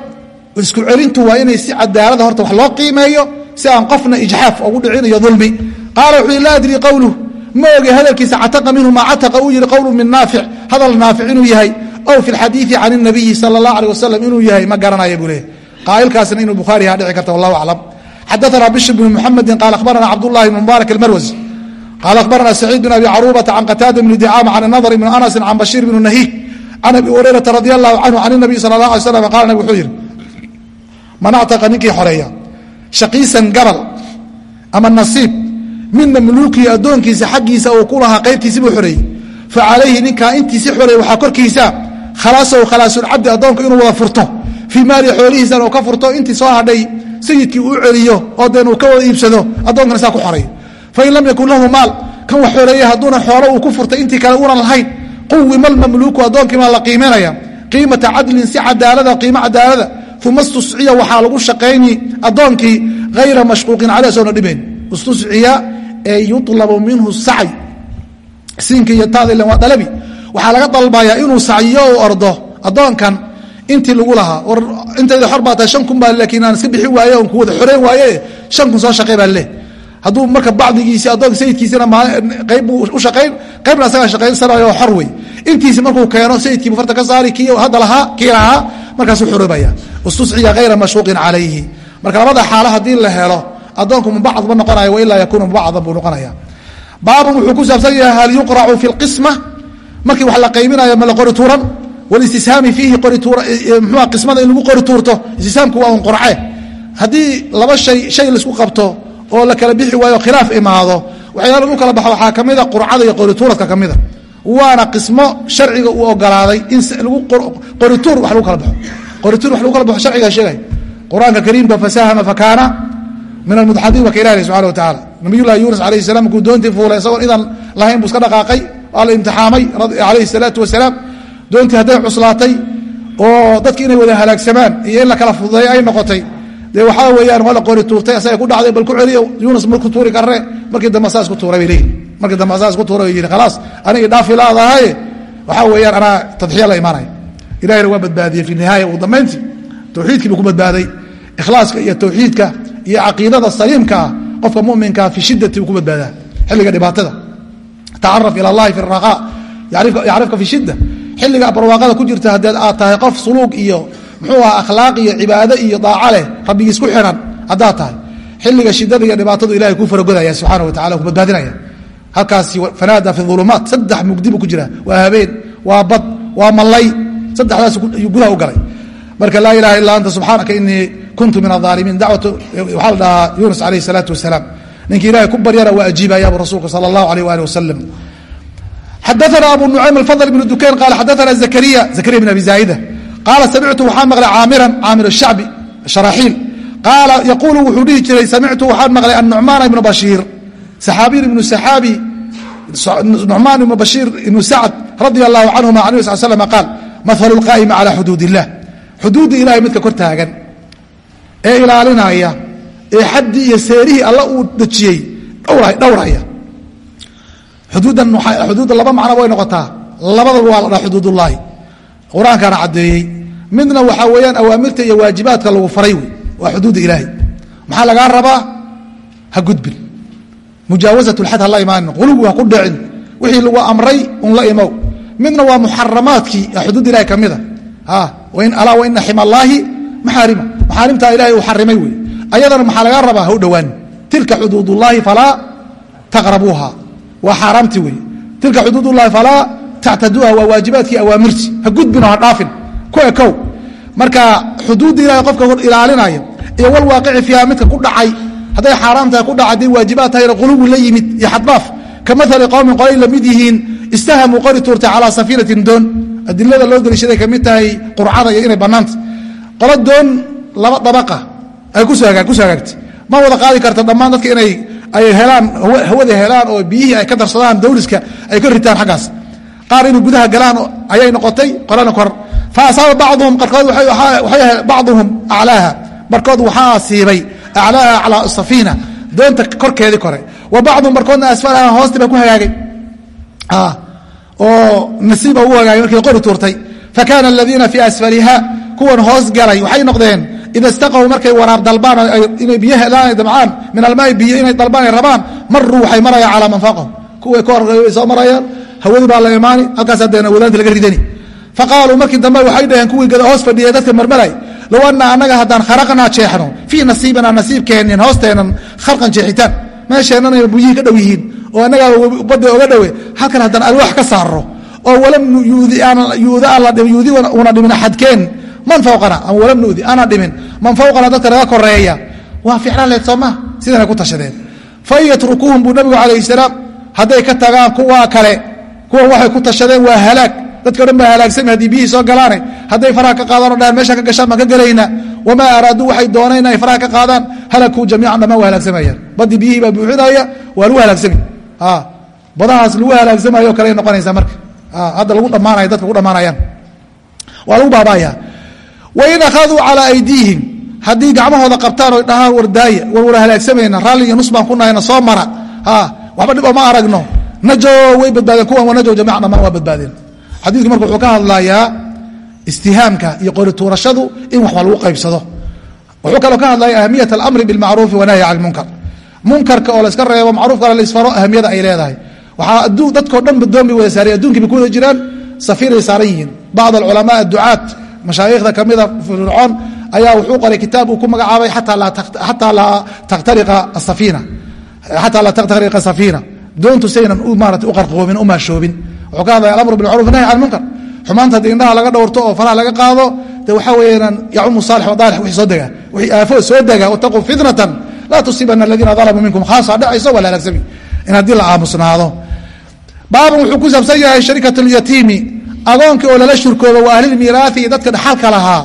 S1: isku celintu waa inay si cadaalada horta wax loo qiimeeyo si aan qofna ijxaaf ugu dhicin iyo dulmi. Qaala wuxuu yihi laa adrii qowluh ma oge hadalkiisa cataqa minhu maa cataqa uu yihi qowlu min naafic hadal naafic inuu yahay ow fi lxadiidi can الnabiyi sala اllah alيه wasalam inuu yahay ma garanaya buu leeyahy qaa'ilkaasna inuu bukhaariha dhici karta wallahu aclam xadaثna bishr bn mxamedi qaala akhbarana cabdullahi bn mubaarak almarwasi qaala akhbarana saciid bn abi caruubata can qataada bni dicaama can nadr bn anasi can bashiir bn nahiik can abi hurayrata radi allahu canhu can الnabiy sala اlah alay slam qala nabig wuxuu yihi man actaqa ninkii xoreeya shaqiisan gabal ama nasiib min mamluukihi addoonkiisa xaggiisa uu ku lahaa qaybtiisi buu xoreeyey fa calayhi ninkaa intiisi xoreeyey waxaa korkiisa khalaasahu khalaasulcabdi addoonka inuu wada furto. Fii maali xoolihiisana uu ka furto intii soo hadhay sayidkii uu celiyo oo deen uu ka wada iibsado addoonkana saa ku xoreeyo fain lam yakun lahu maal kan wax xoreeyey hadduuna xoolo uu ku furtay intii kale uunan lahayn. Quwima almamluuku addoonkiibaa la qiimanaya qiimata cadlin si cadaalada qiimo cadaalada uma dhibayn istusciya ee yulabu minhu sacy siinka iyo taada ilan waa dalabi waxaa laga dalbayaa inuu sacyiyo u ordo addoonkan intii lagu lahaa. War intayda xor baa tahay shan kun baa laakiin aan iska bixi waaye on ku wada xoreyn waaye shan kun soo shaqey baa leh. Hadduu marka bacdigiisi addoonka sayidkiisina qayb buu u shaqayn qaybna asagaa shaqaysanayo xor wey. Intiisi markuu keeno sayidkiibu farta ka saari kii hadda lahaa kii lahaa markaasuu xoroobaya istusciya hayra mashquuqin calayhi. Marka labada xaalo haddii la helo addoonku mubacad ma noqonayo wailaa yakuunu mubacadan buu noqonaya. Baabun wuxuu ku saabsan yahay hal yuqracu fi lqisma markii wax la qaybinayo ma la qori tuuran walistishaami fiihi mxua qismada in lagu qori tuurto istisaamku waa un qorce haddii laba shay shay la isku qabto oo la kala bixi waayo khilaaf imaado waxyaala lagu kala baxo waxaa ka mida qurcada iyo qorituuradka ka mida waana qismo sharciga uu ogolaaday in qorituur wa lagu kala bao qorituur wax lagu kala baxo sharcigaa sheegay. Qur'aanka kariimka fasahama fakaana min almudxadiin waa ka ilahi subxana wa tacaala nabiyullahi yuunus alayh salam markuu doontii fuulay isagoon idan lahayn buu iska dhaqaaqay waa la imtixaamay alayhi salaatu wasalaam doontii hadday cuslaatay oo dadki inay wada halaagsamaan iyo in la kala fududeeyo ay noqotay dee waxaa weeyaan waa la qori tuurtay asaga ku dhacday bal ku celiyo yuunus marku tuuri karre markii dambe saa isku tuuray bay leeyihiin markii dambe saa isku tuuray bay yihi khalaas anigii dhaafi laadahaye waxaa weeyaan anaa tadxiya la imaanaya ilahina waa badbaadiyey fi nihaaya ugu dambayntii tawxiidkii buu ku badbaaday ikhlaaska iyo tawxiidka iyo caqiidada saliimka ah qofka muminkaa fi shidati uu ku badbaadaa xilliga dhibaatada. Tacaraf ila allahi fi raqa yacrifka fi shidda. Xilliga barwaaqada ku jirta haddii aad tahay qof suluug iyo muxuu aha akhlaaq iyo cibaado iyo daaco leh rabbigiis ku xiran haddaad tahay. Xilliga shidada iyo dhibaatadu ilahay kuu faragodaya subxaana wa tacala ku badbaadinaya. Halkaasi fanaada fi ulumaat saddex mugdi buu ku jira waa habeen waa bad waa mallay saddexdaas gudaha u galay. Marka laa ilaha illa anta subxaanaka inii kuntu min aaalimiin dacwatu waxaa la dhahaa yunus alayh salaatu wasalaam. Ninkii ilahay ku baryana waa ajiibayabu rasuulka sala allahu alayh waali wasalam xadaana abu nucaym alfadl ibnu dukayn qaala xadaana zakariya zakariya bn abi zaa'ida qaala samictu waxaa maqlay caamiran caamir shacbi sharaaxiil qaala yaquulu wuxuu dhihi jiray samictu waxaan maqlay annucmaana ibnu bashiir saxaabiyin ibnu saxaabi nucmaan ibnu bashiir ibnu sacd radia allahu canhuma an nabi sal slm qaal maalu lqaa'imi calaa xuduud illah xuduudda ilahay midka kor taagan ee ilaalinaya ee xaddii iyo seerihii alla uu dejiyey dhowraya. Xuduudda laba macno way noqotaa. Labadaba waa la dhaa xuduudullaahi. Qur'aankaana caddeeyey midna waxaa weeyaan awaamirta iyo waajibaadka lagu faray wey waa xuduudda ilaahay. Maxaa lagaa rabaa? Ha gudbin. Mujaawasat lxad ha la imaanin qulugu ha ku dhicin. Wixii lagu amray un la imow. Midna waa muxaramaadkii xuduudda ilahay ka mida alaa waina ximallaahi maxaarima maxaarimtaa ilahay uu xarimay wey ayadana maxaa lagaa rabaa? Ha u dhowaan. Tilka xuduudullaahi falaa taqrabuuha waa xaaraamti wey tilka xuduudullahi falaa tactaduuha waa waajibaadkii awaamirti ha gudbin oo ha dhaafin. Ku ekow marka xuduudda ilahay qofka ilaalinaya iyo walwaaqici fiiha midka ku dhacay hadday xaaraam tahay ku dhaca hadday waajibaad tahayna qulugu la yimid iyo xadbaaf ka maali qowmin qolay la mid yihiin istahamuu qori tuurtay calaa safiinatin doon. Adilada loo daliishaday ka mid tahay qurcada iyo inay bannaanta. Qolo doon laba dabaqa. Ay ku soo hagaagtay ma wada qaadi karta dhammaan dadka inay ay helaan hawada helaan oo biyihii ay ka darsadaan dawliska ay ka ritaan xaggaas. Qaar inuu gudaha galaan ayay noqotay qolana kor fa asaaba bacduhum qarkood bacduhum aclaaha. Barkood waxaa siibay aclaaha calaa safiina doonta korkeedii kore. Wa bacduhum barkoodna asfalaha hoosti ba ku hagaagay. Oo nasiiba ugu hagaagay markii qori tuurtay. Fakaana aladiina fii asfaliha kuwan hoos galay waxay noqdeen ida istaqaw markay waraab dalbaan inay biyo helaan ay dabcaan min almaai biyo inay dalbaan ay rabaan maruu waxay marayaan calaa man faqahu kuway ka horreey way soo marayaan hawadii baa la imaani halkaas haddeen awadaanta laga ridani faqaaluu markii dambe waxay dhaheen kuwii gada hoos fadhiyay dadka marmaray low anna annaga haddaan kharaqnaa jeexno fii nasiibinaa nasiibkeennin hoosteennan khalqan jeexitaan meesheennan ay buyihii ka dhow yihiin oo annagaa badda oga dhowe halkan haddaan alwaax ka saarro oo walam yuudi dhimin axadkeen man fawqana ama walam nudi ana dhimin. Man fawqana dadka naga koreeya waa ficlaan leed soo maa sidanay ku tashadeen. Fain yatrukuuhum buu nabigu calayh salaam hadday ka tagaan kuwa kale. Kuwan waxay ku tashadeen waa halaag. Dadka dhan baa halaagsami haddii biyihii soo galaane hadday faraha ka qaadaan o dhahaan meesha ka gashaan baan ka gelayna wamaa araaduu waxay dooneen ay faraha ka qaadaan? Halakuu jamiican dhammaan waa halaagsamayaan baddii biyihii baa buuxinaya waa lagu halaagsami. Badahaas lagu halaagsamayo kale noqonaysaa marka. Hadda lagu dhammaanaya dadka ku dhammaanayaan. Waa lagu baaba'aya wain akhaduu calaa aydiihim haddii gacmahooda qabtaan oy dhahaan wardaaya war war halaagsamayna raalli iyo nus baan ku nahayna soo mara waxba dhib oo ma aragno najo way badbaadeen kuwan wa najo jamiican dhammaan waa badbaadeen xadiidku marka wuxuu ka hadlayaa istihaamka iyo qori tuurashadu in waxba lagu qaybsado wuxuu kaloo ka hadlaya ahamiyat alamri bilmacruufi wanahyi can lmunkar munkarka oo layska reebo macruufkana laisfaro ahamiyada ay leedahay waxaa dadkao dhan badoon bay wada saareen addunkii bay ku wada jiraan mashaayikhda kamida fircoon ayaa wuxuu qoray kitaab uu ku magacaabay xataa laa taktariqa safiina doontu saynan maarata u qarqoomin u maashoobin. Wuxuu ka hadlaya alamru bilmacruf nahy can munkar. Xumaanta haddii indhaha laga dhowrto oo faraha laga qaado de waxaa weeyaan yacumu saalix wadaalix wixii soo dega wixii aafo soo dega wataquu fitnatan laa tusiibana aladiina dalamuu minkum khaasa dhacayso waa la halaagsami in haddii la aamusnaado. Baaban wuxuu ku saabsan yahay sharikat lyatiimi agoonkii oo lala shirkooba waa ahlilmiiraai iyo dadka dhaxalka lahaa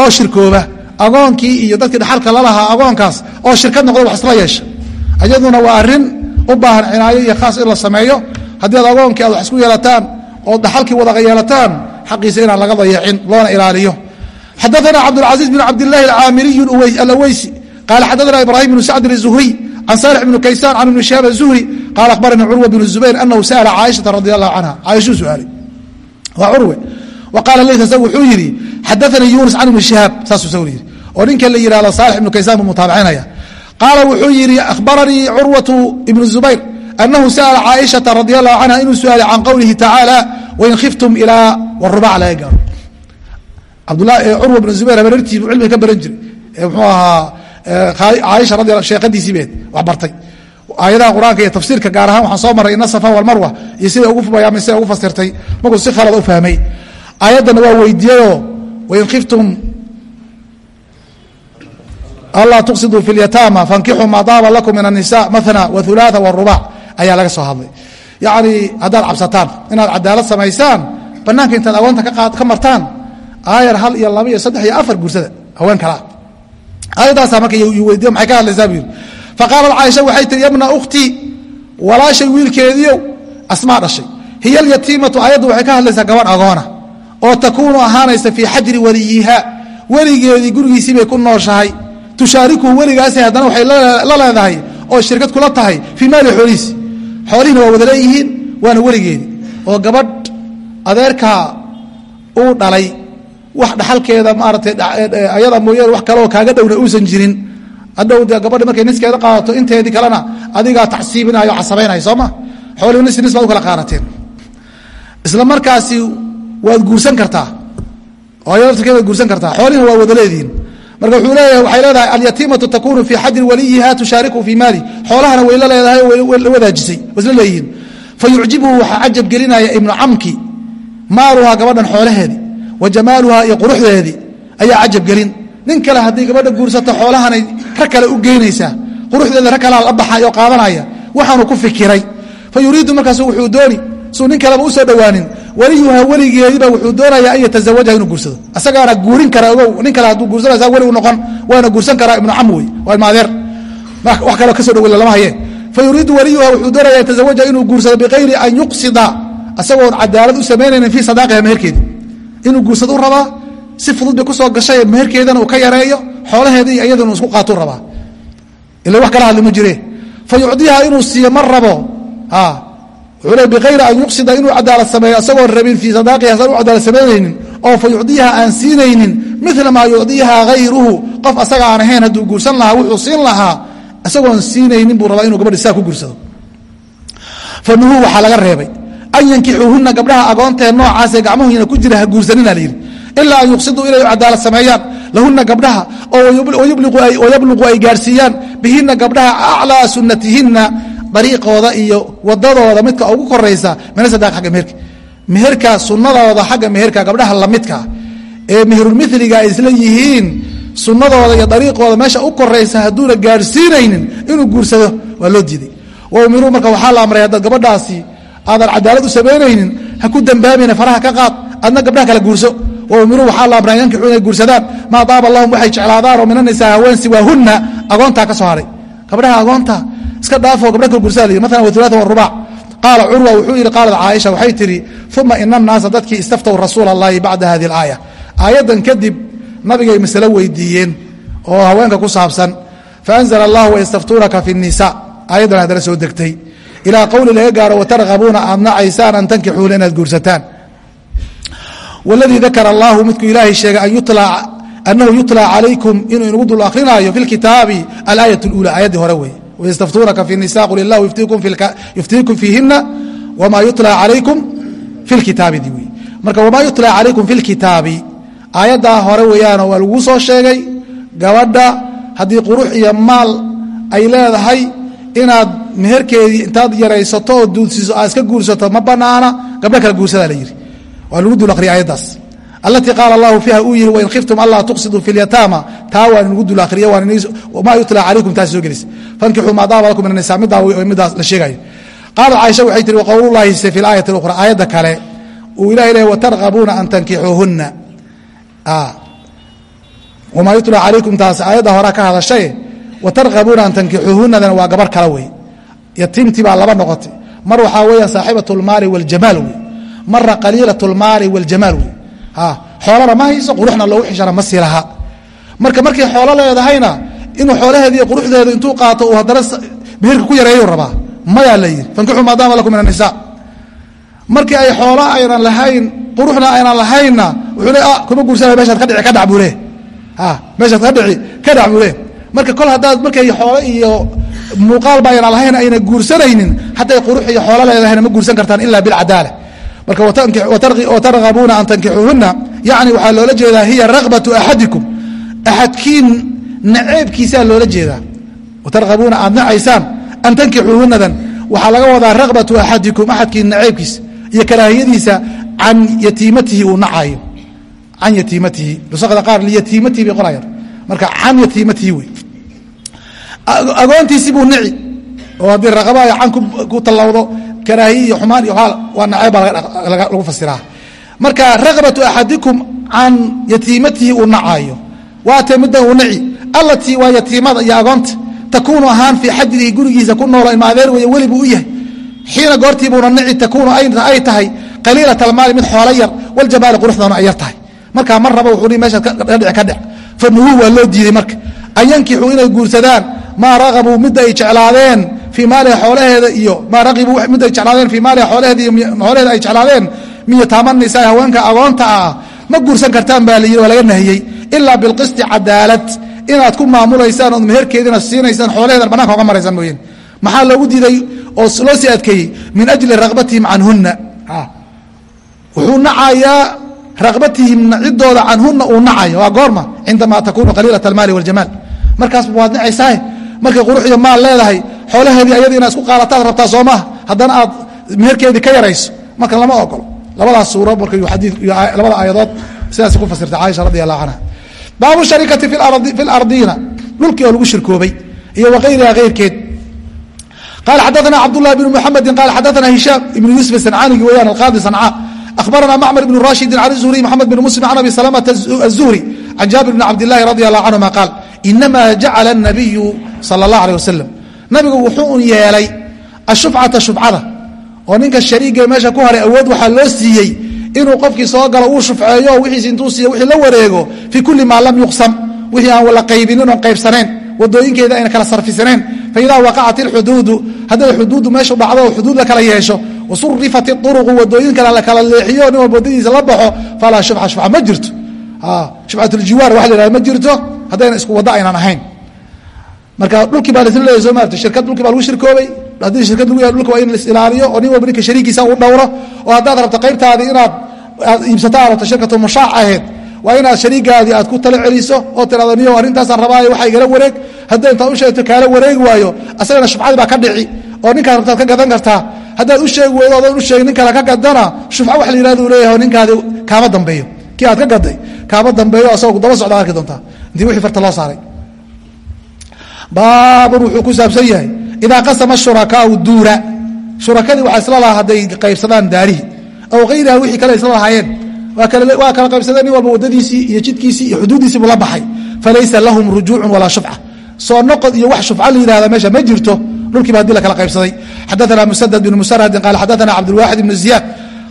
S1: oo shirkooba agoonkii iyo dadkii dhaxalka lalahaa agoonkaas oo shirkad noqdo wax isla yeesha iyaduna waa arin u baahan cinaayo iyo khaas in la sameeyo haddii ad agoonkii aad wax isku yeelataan oo dhaxalkii wadaqa yeelataan xaqiisa inaan laga dayacin loona ilaaliyo xadaana cabdاlcaزiiz bn cabdالlahi alcaamiriy alaweysi qaala xadaana ibrahim bn sacdin الzuhriy can salix bn kaysaan can ibn shihaab الzuhri qaala akhbaranii curwa bn zubayr anahu sa'la caaishaةa radi allahu canha caaishuu su'aalay waa curwe wa qaala layt isagu wuxuu yidhi xadaanii yunis can ibni shihaab saasuu isagu yidhi. Oo ninka la yihahdo saalix ibnu kaysaan buu mutaabicinaya qaala wuxuu yidhi akhbaranii curwatu ibnu zubayr anahu sa'la caaishaةa radi allahu canha inuu su'aalay can qowlihi tacaala wain khiftum ilaa warubac laga gaaro curwa bn zubayr habeerartii buu cilmiga ka baran jiray. Mxuu ahaa caaisha radi sheekadiisii beed wax bartay aayadaha quraanka iyo tafsiirka gaar ahaan waxaan soo maray ina safa walmarwa iyo sida uguyaami sida ugu fasirtay. Markuu si khalad u fahmay aayadana waa weydiiyayoo wain khiftum alla tuqsiduu fi lyataama fankixuu maa daaba lakum min anisa maana waulaaa warubac ayaa laga soo hadlay. Yacnii haddaad cabsataan inaad cadaalad samaysaan bannaanka intaad aweenta ka martaan aayar hal iyo laba iyo saddex iyo afar guursada haween kalaa aayadaasaa marka weydiiya maxay ka hadlaysaa buu yidhi? Faqaalat caaisha waxay tihi yabna ukhtii walaashay wiilkeediiow asmaa dhashay hiya alyatiimatu aayaddu waxay ka hadlaysaa gabadh agoona oo takuunu ahaanaysa fii xajri waliyiha weligeedii gurigiisii bay ku nooshahay tushaarikuhu weligaasi haddana waxay la leedahay oo shirkad kula tahay fii maali xoolihiisi xoolihina waa wada leeyihiin waana weligeedii oo gabadh adeerkaa uu dhalay wax dhaxalkeeda maaratay ayada mooyaane wax kaleoo kaaga dhowna uusan jirin hadhow dee gabadhi markay niskeeda qaadato inteedii kalena adigaa tacsiibinayo casabaynaya soo ma? Xoolihii nis nis baad u kala qaadateen. Isla markaasi waad guursan kartaa. Oo ayada laftirkeeda waad guursan kartaa. Xoolihina waa wada marka wuxuu leeyahay waxay leedahay alyatiimatu takunu fii xadri waliyiha tushaariku fii maali. Xoolahana way la leedahay la wadaajisay waa isla leeyihiin. Fa waxaa cajab gelinaya ibnu camki maaluhaa gabadhan xoolaheedii wa jamaaluhaa iyo quruxdeedii ayaa cajab gelin nin kale haddii gabadha guursato xoolahanay rag kale u geynaysaa quruxdeeda rag kalea la baxay oo qaadanaya waxaanu ku fikiray. Fa yuriidu markaasu wuxuu dooni suu nin kaleba u soo dhowaanin weliyuha weligeediiba wuxuu doonayaa an yatazawajaha inuu guursado. Asagaana guurin kara ogow nin kale hadduu guursanaysa weli u noqon waana guursan karaa ibnu cam wey waa ilma adeer wax kaloo ka soo dhow lama haye fa yuriidu wuxuu doonaya yatazawaja inuu guursado bikayri an yuqsida asagoon cadaalad u samaynaynin fii sadaaqiha meherkeedi inuu guursado u rabaa si fudud bay ku soo gashay meherkeedana uu ka yareeyo xoolaheeda iyo iyadana isku qaatuu rabaa. Ila wax kala hadli ma jire. Fa inuu siiyo ma rabo wuxuu le bikayri an yuqsida inuu cadaalad sameeyo asagoon rabin fii sadaaqiha asaan u cadaalad samaynaynin oo fa aan siinaynin mila maa yucdiiha hayruhu qof asaga aan ahayn hadduu guursan lahaa wuxuu siin lahaa isagoon siinaynin buu rabaa inuu gabadhi saa ku guursado. Fa nuhuu waxaa laga reebay an yankixuuhuna gabdhaha agoontae noocaasee gacmahoyna ku jira ha guursanina layidhi ilaa an yuqsiduu inay cadaalad sameeyaan lahuna gabdhaha oo yabluqu ay gaarsiiyaan bihina gabdhaha aclaa sunatihinna dariiqooda iyo wadadooda midka ugu koraysa mina sadaq meherka meherka sunadooda xagga meherka gabdhaha lamidkaa ee meherulmiliga ay isla yihiin sunadooda iyo dariiqooda meesha u koraysa hadduuna gaarsiinaynin inuu guursado waa loo diiday wa umiruu marka waxaa la amray haddaad gabadhaasi aadan cadaalad u samaynaynin ha ku dambaabayna faraha ka qaad adna gabdhaha kala guurso wa umiruu waxaa la amray an yankixuu inay guursadaan maa daaba lahum waxay jeclaadaan oo min anisaa haween siwaahunna agoontaa ka soo haray. Gabdhaha agoonta iska dhaafoo gabdha kala guursada la maala waulaaa warubac qaala curwa wuxuu yidhi qaalat caaisha waxay tidhi uma ina annaasa dadkii istaftow rasuula allahi bacda hadi alaaya. Aayaddan kadib nabigay masalo weydiiyeen oo haweenka ku saabsan faanzla allahu wayastaftuunaka fi nisa aayaddan haddana soo degtay. Ilaa qowli laga gaaro watargabuuna aad nacaysaan an tankixuuna inaad guursataan wladii dakara allahu midkuu ilaahay sheegay anahu yutlaa calaykum inuu inagu dul akrinaayo fi kitaabi alaaya اlula aayaddii hore wey wystaftuunaka fi nisa qul illahu yuftiikum fiihina wma yutlaa calaykum fi lkitaabidi wey marka wmaa yutlaa calaykum fi lkitaabi aayaddaa hore weeyaanoo waa laguu soo sheegay gabadha haddii qurux iyo maal ay leedahay inaad meherkeedii intaad yaraysato oo duudsiiso aad iska guursato ma banaana gabdho kala guursadaa la yidhi waa lagu dul akhriyay ayaddaas alatii qaala allahu fiiha uu yihi wain khiftum anlaa tuqsiduu fi lyataama taa waan inagu dul akhriya maa yutla calaykum taas soo gelisa fankixuu maa daaba lakum min anisa middaa middaas la sheegayo qaalat caaisha waxay tihi waqowlullahi se fi laayati اlukhra aayadda kale uu ilahay leeya watargabuuna an tankixuuhunna wamaa yutla calaykum taas aayadda horaa ka hadashaye watargabuuna an tankixuuhunadana waa gabar kale wey yatiimtii baa laba noqotay mar waxaa weeya saaxibat اlmaali waاljamaal wey mara qaliilat lmaali waljamaal wey xoolana ma hayso quruxna loogu xishana ma sii laha marka markay xoolo leedahayna inuu xoolaheeda quruxdeedu intuu qaato uu haddana bihirka ku yareeyu rabaa. Mayaa la yidhi fankixuu maadaama lakum min anisa markii ay xoolo aynan lahayn quruxna aynan lahaynna wuxuu le ah, kuma guursana meeshaad ka dhici ka dhac buu le meeshaad ka dhici ka dhac buu le marka kol haddaad markay xoolo iyo muuqaalba aynan lahayn ayna guursanaynin hadday qurux iyo xoolo leedahayna ma guursan kartaan ilaa bilcadaala marka watargabuuna an tankixuuhuna yani waxaa loola jeedaa hiya ragbatu axadikum. Axadkiin naceebkiisaa loola jeedaa. Watargabuuna aad nacaysaan an tankixuuhunadan waxaa laga wadaa ragbatu axadikum axadkiin naceebkiisa iyo karaahiyadiisa can yatiimatihi uu nacayo can yatiimatihi. Nusakda qaar liyatiimatihi bay qorayaan. Marka can yatiimatihi wey. Agoontiisi buu nici. Oo haddii raqaba ay can ku tallawdo karaahiye iyo xumaan iyo waa naceeb baa lagu fasiraa. Marka ragbatu axadikum can yatiimatihi uu nacayo waatee middan uu nici allatii waa yatiimada iyo agoonta takuunu ahaan fii xajrihi gurigiisa ku noolo ilma adeer weeye weli buu u yahay. Xiina goortiibuuna nici takuunu ay tahay. Qaliilat almaali mid xoolo yar. Waljamaali quruxdoona ay yar tahay. Markaa mar raba wuxuu meeshaad ka dhic ka dhec fanuhu waa loo diiday marka. An yankixuu inay guursadaan maa raqabuu midda ay jeclaadeen fii maaliha xoolaheeda iyo maa raqibuu midda ay jeclaadeen fii maaliha xoolaheeda iyo xoolaheeda ay jeclaadeen min yataama nisaa haweenka agoonta ah ma guursan kartaan baa layidhi waa laga nahiyey ilaa bilqisti cadaalad inaad ku maamulaysaan ood meherkeediina siinaysaan xoolaheedan bananka oga maraysaan mooyeen maxaa loogu diiday oo loo sii adkeeyey min ajli raqbatihim canhunna wuxuu nacayaa raqbatihim nacidooda canhunna uu nacaya waa goorma cindamaa takuunu qaliilat almaali waljamaal markaas waad nacaysaa markay qurux maal leedahay xoolaheedii ayadii inaad isku qaadataad rabtaa soo maaha haddana aad meherkeedii ka yarayso marka lama ogolo labadaas suuro marka labada aayadood sidaas ku fasirta caaisha radi allahu canha baabu sharikati fi lardiina dhulkii oo lagu shirkoobay iyo wakayriha keyrkeed qala xadaana cabdulahi bn muxamedi qala xadaana hishaam ibn yuusuf sancaanigi weyaan alqaadi sanca. Akhbarana macmar ibn rashidi can zuhri maxamed bn muslim can abi salamata azuhri can jaabir bn cabdilahi radi allahu canhuma qaal inama jacala nabiyu sala allah aleh wasalam nabigu wuxuu un yeelay ashufcata shufcada oo ninka shariiga meesha ku haray awood waxaa loo siiyey inuu qofkii soo galo uu shufceeyo wixiis intuu siiyo wixii la wareego fii kulli maa lam yuqsam wixii aan la qaybinin oon qaybsanayn wadooyinkeeda ayna kala sarfisaneen. Faidaa waqacat ilxuduudu hadday xuduuddu meeshu dhacdo oo xuduud la kala yeesho wasurifat iuruqu wadooyinkana la kala leexiyo nin walba wadadiisa la baxo falaa shufca shufca ma jirto. Shufcatuljiwaar waxa la yhahda ma jirto haddayna isku waddo aynan ahayn marka dhulkii baa laisla leeyahy soo maarta shirkad dhulkii baa lagu shirkoobay. Haddii shirkad lagu yahay dhulka waa in lais ilaaliyo oo nin walba ninka uu dhowro. Oo haddaad rabto qaybtaadii inaad aad iibsato aad rabto shirkatu mushaac ahayd waa inaad shariigaadii aad ku tala celiso oo tirado niyo arrintaasaan rabaayo waxa igala wareeg. Hadday intaad u sheegto kaala wareegi waayo asagana shufcadii baa ka dhici. Oo ninkaad rabtaad ka gadan kartaa. Haddaad u sheegi weydo odan u sheegi nin kale ka gadana shufca wax la yihahdo uu leeyahay ninkaadi kaama dambeeyo. Kii aad ka gaday kaama dambeeyo asagoo daba socda arki doontaa. Intii wixii farta loo saaray baabun wuxuu ku saabsan yahay idaa qasama shurakaau duura. Shurakadii waxaa isla lahaa hadday qaybsadaan daarihi aw hayriha wixii kale isla lahaayeen. Waa kala qaybsadeen nin walba waddadiisii iyo jidkiisii iyo xuduuddiisiibu la baxay. Falaysa lahum rujuucun walaa shufca. Soo noqod iyo wax shufca la yihahda meesha ma jirto dhulkiiba haddii la kala qaybsaday. Xadaana musadad bn musarhadin qala xadaana cabdulwaaxid ibn ziyaad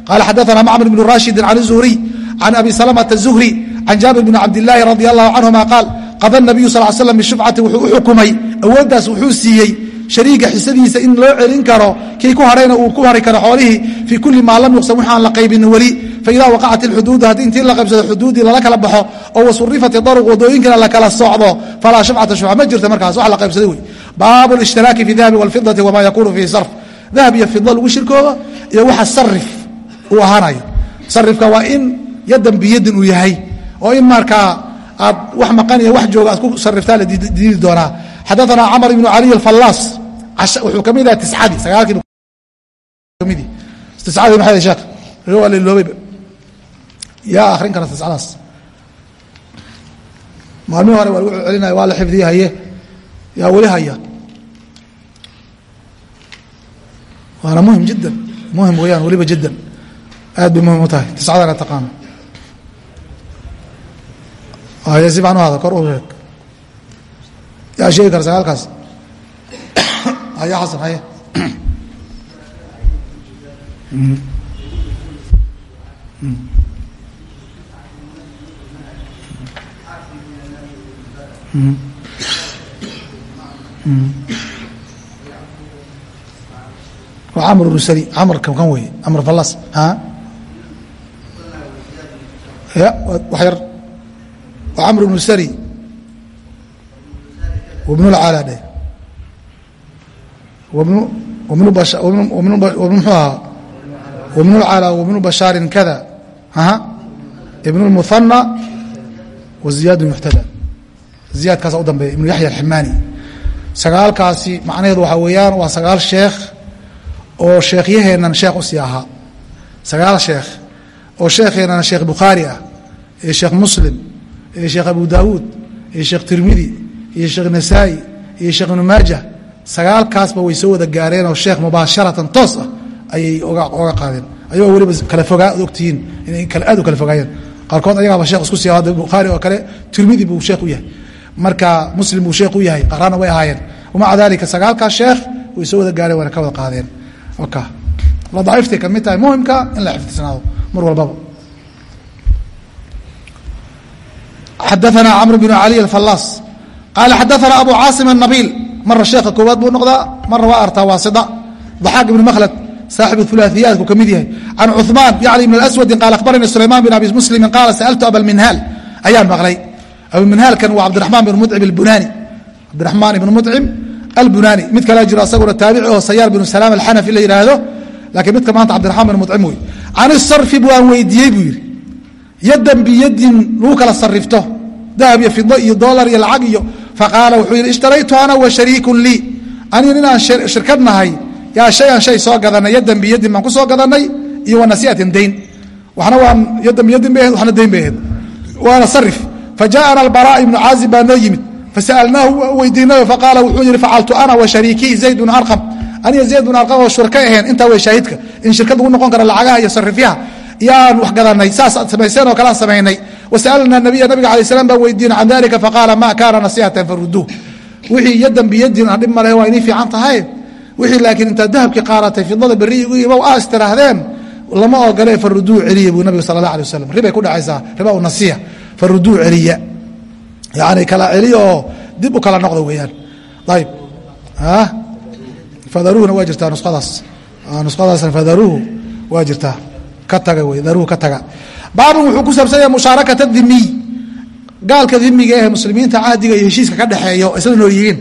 S1: qala xadaana macmar bn rashidin can zuhriy can abi salamata zuhri can jaabir bn cabdilaahi radi allahu canhuma qaal qada nabiyu sal slam bishufcati wuxuu u xukumay. Awooddaas wuxuu siiyey shariiga xisadiisa in loo celin karo kii ku harayna uu ku hari karo xoolihii fii kulli maa lam yuqsam waxaan la qaybin weli. Faidaa waqacat ilxuduudu haddii intii la qaybsado xuduudii lala kala baxo oo wasurifat daruq wadooyinkana la kala socdo falaa shufcata shufca ma jirta markaas wax la qaybsaday wey baabu lishtiraaki fi dahabi walfidati wama yakunu fihi sarf. Dahab iyo fida lagu shirkooba iyo waxa sarif uu ahaanayo sarifka waa in yadan biyadin uu yahay oo in markaa aad wax maqan iyo wax jooga aad ku sariftaa la diidi doonaa. Xadaana camr ibnu caliy alfallaas wuxuu ka mid yahay tiscadii sagaalkii tiscadii maxay sheekh waa lailoobeyba yaa akhrin kara tiscadaas. Maalmihi hore waa lagu celinaya waa la xifdiye haye yaa weli haya. Waana muhiim jiddan. Muhim weeyaan weliba jiddan. Aad bay muhiim u tahay. Tiscadana taqaano. haye si fiican u hada kor u sheeg yaa sheegi kara sagaalkaas haya xasan haye waa camr rusali camarka kan wey camr falas a ya <coughs> <coughs> wax camr bnu sari wabnu lcala dhe wabnu wabnu bash wabnu wabnu muxuu ahaa wabnu lcala wabnu bashaarin kada ibn lmuhana wa ziyaad muxtada ziyaadkaasa u dambeeya ibnu yaxya alximaani sagaalkaasi macnaheedu waxaa weeyaan waa sagaal sheekh oo sheekhyaheennan sheekh u sii ahaa sagaal sheekh oo sheekheennana sheekh bukhaari ah iyo sheekh muslim iyo sheekh abu daawuud iyo sheekh tirmidi iyo sheekh nasaa'i iyo sheekh ibnu maaja sagaalkaasba way soo wada gaareen oo sheekh mubaasharatan toos ah ayay oga qaadeen. Ayagoo weliba kala fogaa ad ogtihiin inay aad u kala fogaayeen. Qaarkood ayagaaba sheekh isku siiya hadda bukhaari oo kale tirmidi buu sheekh u yahay. Marka muslim uu sheekh u yahay qaraana way ahaayeen. Wamaca dalika sagaalkaa sheekh way soo wada gaareen wayna ka wada qaadeen. Ka la daciiftay ka mid tahay muhimka in la xifdisnaado mar walbaba xadaثna cmr بن عalي الفلاص qال xadaثna abu cاaصم النaبيل mara sheeka koowaad buu noqdaa mara waa artaa waasida ضaxاaq بن mkhlد saaxiب الثuلaaثiyaatku ka mid yahay can cثmaan yعni بن الأswdi qaal akhbaranii سulayman بن abi mسلimi qaala sأltu abaاlminhaal ayaan maqlay abuminhaalkan waa cabdiرaحmaan بن mطcim الbunani cabdiرaحmaan ibn mطcim albunani mid kala jiro asaguna taabici oo sayaar binu salaam alxanafi la yidhaahdo laakiin midka maanta cabdiraxmaan bin mudcim wey can isarfi waan weydiiyey buu yidhi yadan biyadin lagu kala sarifto dahab iyo fido iyo dolar iyo lacag iyo faqaala wuxuu yidhi ishtaraytu ana wa shariikun lii aniga inaan shirkad nahay yaa shayan shay soo gadanay yadan biyadin baan ku soo gadanay iyo wa nasiatin dayn waxna waan yadan biyadin bay ahed waxna dayn bay ahayd waana sarif fajaءana albara ibnu caazib baa noo yimid fasalnaahu waa weydiinayo faqaala wuxuu yihi facaltu ana wa shariikii zayd bnu arqam aniga zayd bnu arqam oo shurka ahayn intaa way shaahidka in shirkad lagu noqon kara lacagaha iyo sarifyaha yaan wax gadanay saas samayseen oo kalean samaynay. Wasalna nabiya nabiga alay slam baan weydiina can dalika faqaala ma kaana nasihatan faruduuh wixii yadan biyadin aan dhib male waa inii fiican tahay. Wixii laakiin intaad dahabkii qaaratay fidada berri igu aa istiraahdeen lama ogole faruduu celiya buu nabiga sala allah alay wasalam ribay ku dhacaysaa riba u nasiya faruduu celiya yani kala celiya oo dib u kala noqda weeyaan. Ayb fadaruuhuna waa jirtaa nusadaas nusadaasna fadaruuhu waa jirtaa ka taga wey daruuhu ka taga. Baabun wuxuu ku saabsan yahay mushaarakata dhimiy gaalka dhimiga ee muslimiinta cahdiga iyo heshiiska ka dhexeeyo isla nool yihiin.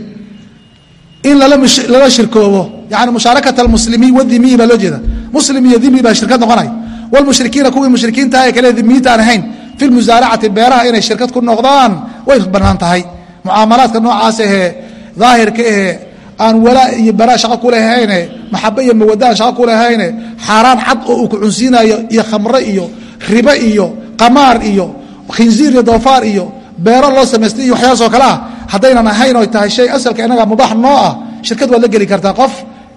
S1: In lala shirkoobo yani mushaarakat almuslimiin wadimiyi baa loo jeeda muslim iyo dhimi baa shirkad noqonay wlmushrikiina kuwii mushrikiinta ee kale dhimiyiinta aan ahayn fi lmusaaracati beeraha inay shirkad ku noqdaan way bannaan tahay. Mucaamalaadka noocaas ahee daahirka ahee aan walaa iyo baraa shaqo kulahayne maxabe iyo mawadaan shaqo kulahayne xaaraan cad oo uu kucunsiinayo iyo khamre iyo ribe iyo qamaar iyo khinziir iyo doofaar iyo beero loo samaystay iyo waxyaalaas oo kale ah. Haddaynan ahayn oy tahay shay asalka inaga mubaax noo ah shirkad waad la geli kartaa qof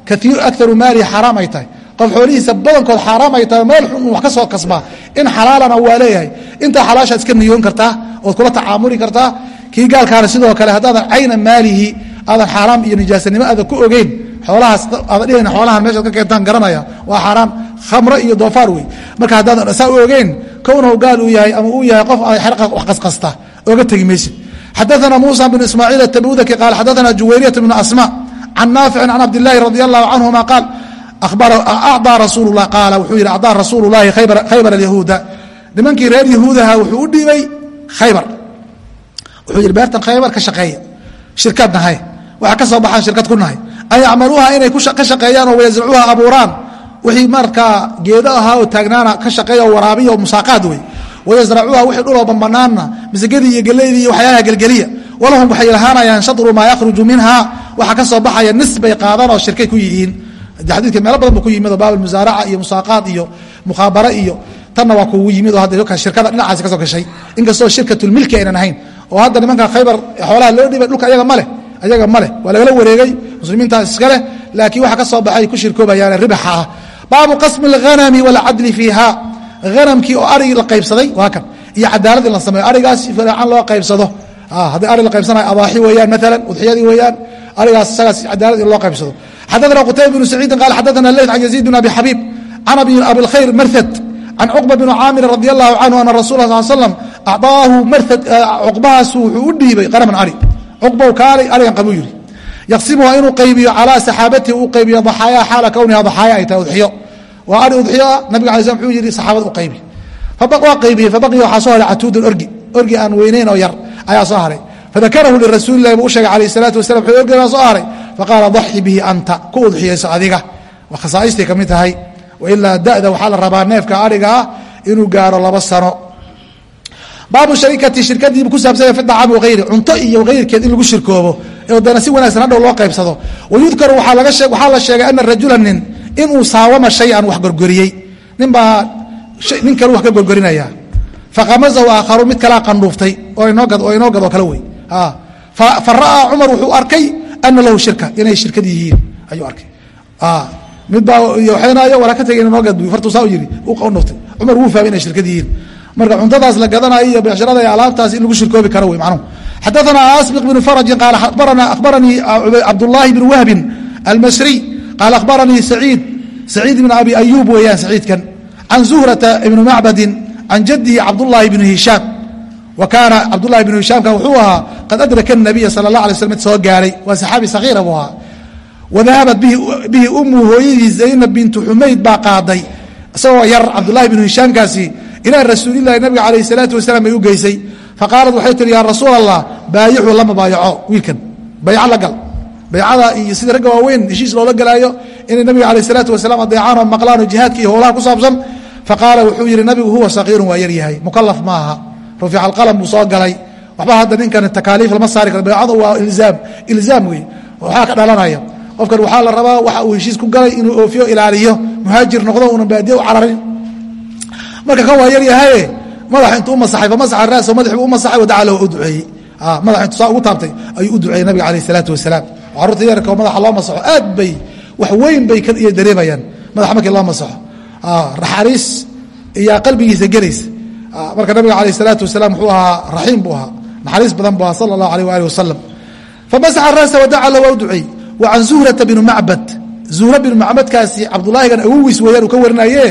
S1: kaiir akaru maalihi xaaraam ay tahay. Qof xoolihiisa badankood xaaraam ay tahay meel xun wax ka soo kasbaa in xalaalana waa leeyahay. Intaa xalaashaad iska niyoon kartaa ood kula tacaamuli kartaa. Kii gaalkaana sidoo kale haddaadan cayna maalihi aadan xaaraam iyo nijaasanimo aadan ku ogeyn xoolahaas aadan dhihayn xoolahan meeshaad ka keentaan garanaya waa xaaraam khamre iyo doofaar wey marka haddaadan saa u ogeyn kownahu gaal uu yahay ama uu yahay qof wax qasqasta oga tegi maysid xadaثna muسى بن ismاعيل التbudki qال xadaثna juwayriyaة بن asmاء can naafici can cabdالlahi radي الlahu canهuma qaal acطىa rasuul الlah qaala wuxuu yihi acطىa rasuul الlahi khaybar الyahuuda nimankii reer yahuudaha wuxuu u dhiibay khaybar wuxuu yihi beertan khaybar ka shaqeeya shirkad nahay waxa ka soo baxaan shirkad ku nahay. An yacmaluuha inay ka shaqeeyaan oo wayasracuuha abuuraan. Wixii markaa geedo ahaa oo taagnaana ka shaqeeya oo waraabiya oo musaaqaad wey. Wayasracuuha wixii dhuloo banbanaanna masagadii iyo geleydii iyo waxyaalaha gelgeliya. Walahum waxay lahaanayaan shadru maa yakhruju minha. Waxa ka soo baxaya nis bay qaadan oo shirkay ku yihiin. Xadiidka meelo badan bu ku yimid oo baab musaaraca iyo musaaqaad iyo mukhaabara iyo tanna waa kugu yimid oo hadda shirkada dhinacaasi ka soo gashay. Inkastoo shirkatulmilki aynan ahayn oo hadda nimanka khaybar xoolaha loo dhibay dhulka ayaga maleh ayaga maleh waa lagala wareegay muslimiintaas iska leh laakiin waxa ka soo baxay ku shirkoobayaan ribaxa ah baabu qasmi اlghanami wاlcadli fiiha hanamkii oo arig la qaybsaday waa kan iyo cadaalad in la sameeyo arigaas fiican loo qaybsado haddii arig la qaybsanayo adaaxi weeyaan maalan udxiyadii weeyaan arigaas isagaas cadaalad in loo qaybsado xadaثna qutayba bnu saciidin qaal xadaثna leyt can yaziid bn abi xabiib can abilkhayr marhad can cuqba bn caamir radi allahu canhu ana rasul sal slam acطaahu marhad cuqbahaasu wuxuu u dhiibay qaraman ari cuqbow kaalay arigan qabuu yidhi. Yaqsimuha inuu qaybiyo calaa saxaabatihi uu qaybiyo daxaayaa xaala kowniha daxaaya ay tahay udxiyo. Waa ari udxiyo ah nabiga alay slam wuxuu yidhi saxaabada u qaybi. Waa qaybiyey fabaqiya waxaa soo haray catuudun orgi. Orgi aan weynayn oo yar ayaa soo haray. Fadakarahu lirasuuli lahi buu u sheegay alayh الsalaatu wasalam wuxuu orgi baa soo haray. Faqaala daxi bihi anta ku udxiyayso adiga. Waa khasaaistay ka mid baabu sharikati shirkadiibu ku saabsanya fi acaami wayri cunto iyo hayrkeed in lagu shirkoobo oo dana si wanaagsan hadhow loo qaybsado. Wayudkaru waxaa la sheegay ana rajula nin inuu saawama shayan wax gorgoriyey. Ninbaa nin kale wax ka gorgorinaya faqamazahu aakharu mid kalea qandhuuftay oo inoo gad oo kale wey. Fa ra'aa cumar wuxuu arkay ana lahu shirka inay shirkad yihiin ayuu arkay. Mid baa waxaynayo walaa ka tegay inoo gad fartuu saa u yidhi u qandhuuftay cumar wuu fahmay inay shirkad yihiin marka cuntadaas la gadanayo iyo becshirada iyo alaabtaas in lagu shirkoobi karo wey macnuhu xadaثna asبق بن فرجi qال akhbaranii cabdاللahi بن wهbi الmasrي qال akhbaranii سعيid سعيid بن abi أyوب weeyaan سعيidkan can زهرة بن macbadi can jadihi cabdاللahi بن هiشhاam wa kaana cabdالlahi بن هiشhaamkan wuxuu ahaa qad adraka النabiya salى الlaه alay slam mid soo gaaray waa saxaabi صaغيira buu ahaa wadahabat bihi umu hooyadii zaynab bintu xumayd baa qaaday isagoo yar cabdulahi binu hishaamkaasi ilaa rasuulilahi nabiga alayh salaatu wasalaam bay u geysay. Faqaalat waxay tihi yaa rasuul allah baayixu lama baayaco wiilkan. Bayco la gal. Baycada iyo sida ragga waaweyn heshiis loola galaayo inay nabiga alayh salaatu wasalaam adeecaan oo maqlaan oo jihaadka iyo howlaha ku saabsan. Faqaala wuxuu yidhi nabigu huwa saqiirun waa yar yahay mukalaf maaha rufica alqalam buu soo galay. Waxba hadda ninkan takaaliif lama saari karo baycada waa ilzaam ilzaam wey waxaa ka dhalanaya. Qofkan waxaa la rabaa waxa uu heshiis ku galay inuu oofiyo ilaaliyo muhaajir noqdo una baadiye u cararin marka kan waa yar yahaye madax intuu u masaxay famasaxa raaso madaxbuu u masaxay wadaca lahu u duceeyey madax intuu saa ugu taabtay ayuu u duceeyey nabiga alayh isalaatu wasalaam. Carruurta yarka oo madaxa loo masaxo aad bay wax weyn bay iyo dareemayaan madaxa markii loo masaxo. Naxariis iyaa qalbigiisa gelaysa marka nabiga alayh isalaatu wasalaam wuxuu ahaa raxiim buu ahaa naxariis badan buu ahaa sala allahu alayh waali wasalam famasaxa raasa wadaca lahu waa u duceeyey wa can zuhrata binu macbad. Zuhra binu macbadkaasi cabdulaahigan awogiis weeyaan uu ka warinaye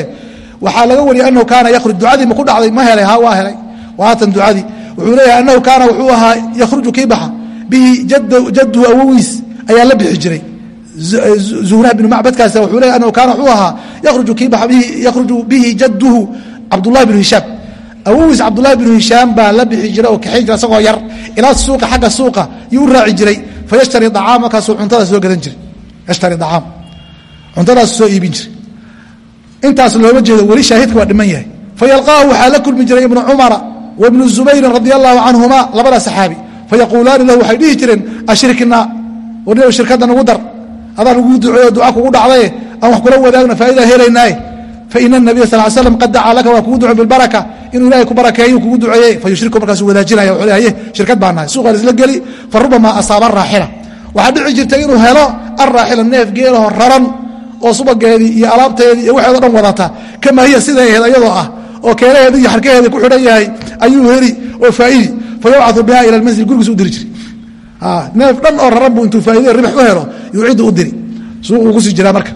S1: waxaa laga wariyay anahu kaana yakhruj ducadii ma ku dhacday ma helay ha waa helay. Waatan ducadii. Wuxuu leeyahay anahu kaana wuxuu ahaa yakhruju kii baxa. Bihi jadduhu awogiis ayaa la bixi jiray. Zuhra binu macbadkaasi wuxuu leeyahay anahu kaana wuxuu ahaa yakhruju kii baxa yakhruju bihi jadduhu cabdullahi binu hishaam. Awogiis cabdullahi binu hishaam baa la bixi jiray oo kaxayn jira isagoo yar. Ilaa suuqa xagga suuqa yuu raaci jiray. Fayashtari acaam markaasuu cuntada soo gadan jiray. Yashtari acaam cuntadaasu soo iibin jiray intaas looma jeedo weli shaahidka waa dhiman yahay. Fayalqaahu waxaa la kulmi jiray ibnu cumara wa ibnu zubayrin radi allahu canhuma labada saxaabi. Fayaquulaani lahu waxay dhihi jireen ashirkinaa warniyow shirkadda nagu dar. Adaan ugu duceeyo duca kugu dhacdaye aan wax kula wadaagno faa'idaa helaynaaye faina nabiya sal l slam qad dacaa laka waa kugu ducey bilbaraka inuu ilahay ku barakeeyo kugu duceeyey. Fayushriku markaasuu wadaajinaya wuxuu haye shirkad baa nahay. Suuqaan isla geli fa rubamaa asaaba araaxila waxaa dhici jirta inuu helo araaxila neef geelaho raran oo subageedii iyo alaabteedii iyo waxeedo dhan wadata. Kama hiya siday ahayd ayadoo ah oo keelaheedi iyo xarkaheedi ku xidhan yahay ayuu heli oo faa'idi fa biha ila almanzil gurigiis u diri jiri neef dhan oo raran buu intuu faa'iday ribax u helo yuu cidda u diri. Suuquu ku sii jiraa marka.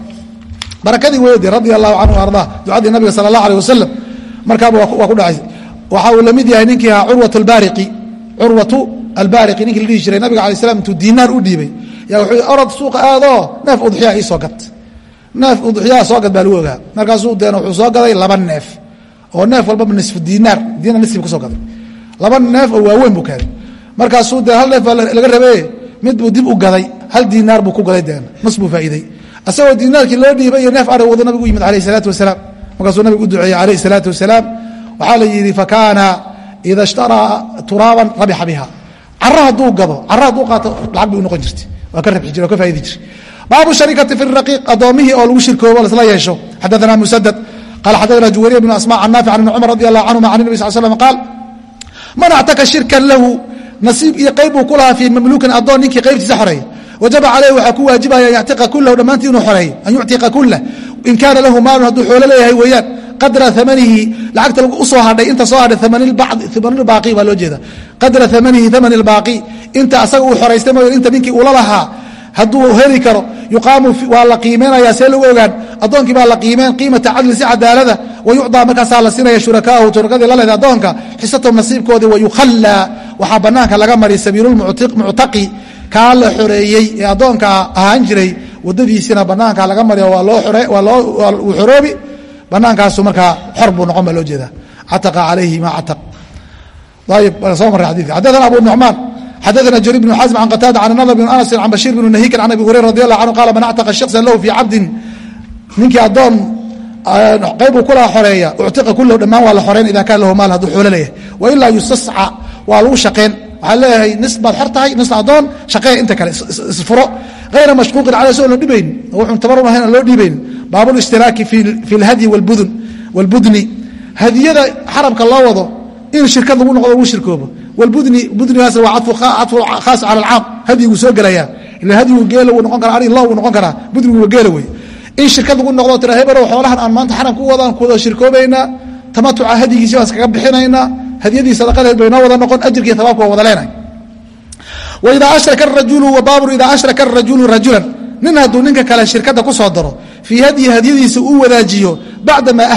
S1: Barakadii weyde radia allahu canhu ardaa ducadii nabiga sala allah aleh wasalam markaaba waa ku dhacay. Waxa uu la mid yahay ninkii ahaa curwat albaariqi curwatu albaariqi ninkii la dhihi jiray nabiga alay slam intuu diinaar u dhiibay. Yaa wuxuu orod suuqa aadoo neef udxiyaa ii soo gad neef udxiyaa soo gad baa lagu ogaa. Markaasuu deena wuxuu soo gaday laba neef oo neef walbaba nisfu diinaar diinaar nisfi ka soo gaday. Laba neef oo waaweyn buu keenay. Markaasuu dee hal neef baa laga rabe mid buu dib u gaday hal diinaar buu ku gaday deena nas buu faa'iidey asagoo diinaarkii loo dhiibay iyo neef ari wado nabigu yimid alayh salaatu wasalaam. Markaasuu nabigu u duceeyey alayh salaatu wasalaam. Waxaa la yidhi fakaana ida ishtaraa turaaban rabixa biha. Cara hadduu gado cara hadduu qaato lacag bay u noqon jirtay. Waa ka rabxi jire waa ka faa'idi jiray baabu sharikati fi raqiiq addoommihii oo lagu shirkoobo lasla yeesho xadaana musadad qaala xadaana juwariya bnu asma can naafic an ibni cumar radi allah canhuma can nabi sal slam qaal man actaka shirkan lahu nasiib iyo qayb buu ku lahaa fii mamluukin addoon ninkii qaybtiisa xoreey wajaba caleyh waxaa ku waajibaya an yactiqa kulahu dhammaantii inuu xoreeyo an yuctiqa kulah in kaana lahu maalun hadduu xoolo leeyahay weeyaan qadra amanihi lacagta u soo hadhay inta soo hadhay amanilbaaqi baa loo jeeda qadra amanihi amani lbaaqi inta asaga uu xoraystay mooy inta ninkii ula lahaa hadduu heli karo yuqaamu waa la qiimeynaya see lagu ogaan. Addoonkii baa la qiimeen qiimata cadli si cadaalada wa markaasaa la siinaya shurakaahu shurakadii la lehda addoonka xisatahum nasiibkoodii wa waxaa bannaanka laga mariy sabiilulmuctaqi kaa la xoreeyey ee addoonka ahaan jiray. Wadadiisina bannaanka laga mariyo waa loo xoroobi. Banaankaasu markaa xor buu noqon baa loo jeedaa. Cataqa calayhi ma cataq ayib soo maray xadidka xadaثana abu nucmaan xadana jariir bn xasm can qataada can nadr bn anasin can bashiir bn nahikan can abi hurayra radi allah canhu qaala man actaqa shaksan lahu fii cabdin ninkii addoon qayb uu kula xoreeya uctiqa kullahu dhammaan waa la xoreyn idaa kaan lahu maal hadduu xoolo leeyahay wailaa yustasca waa lagu shaqeen waxaa leeyahay nis baad xor tahay nis addoon shaqeeya inta kale isfuro hayra mashquuqin caley soo la dhibayn wuxun tabarun ahayn aan loo dhiibayn baabulistiraaki fi lhadyi walbudni hadiyada xarabka loo wado in shirkad lagu noqdo lagu shirkoobo wlbudni budnigaas waa cadfu khaas cala alcaam hadyiguu soo gelayaa ila hadyigu geela wuu noqon karaa ari lo wuu noqon karaa. Budnigu waa geela wey in shirkad lagu noqdo tira heberow xoolahan aan maanta xaramka u wadaan kuwada shirkoobaynaa tamatuca hadyigiisi baan iskaga bixinaynaa hadyadii sadaqadeed bay noo wada noqon ajirkiiyo tabaabka waa wada leenahay waidaa ashraka rajulu wabaabur idaa ashraka arajulu rajulan. Nin hadduu ninka kale shirkadda ku soo daro fii hadyi hadyadiisa uu wadaajiyo bacdamaa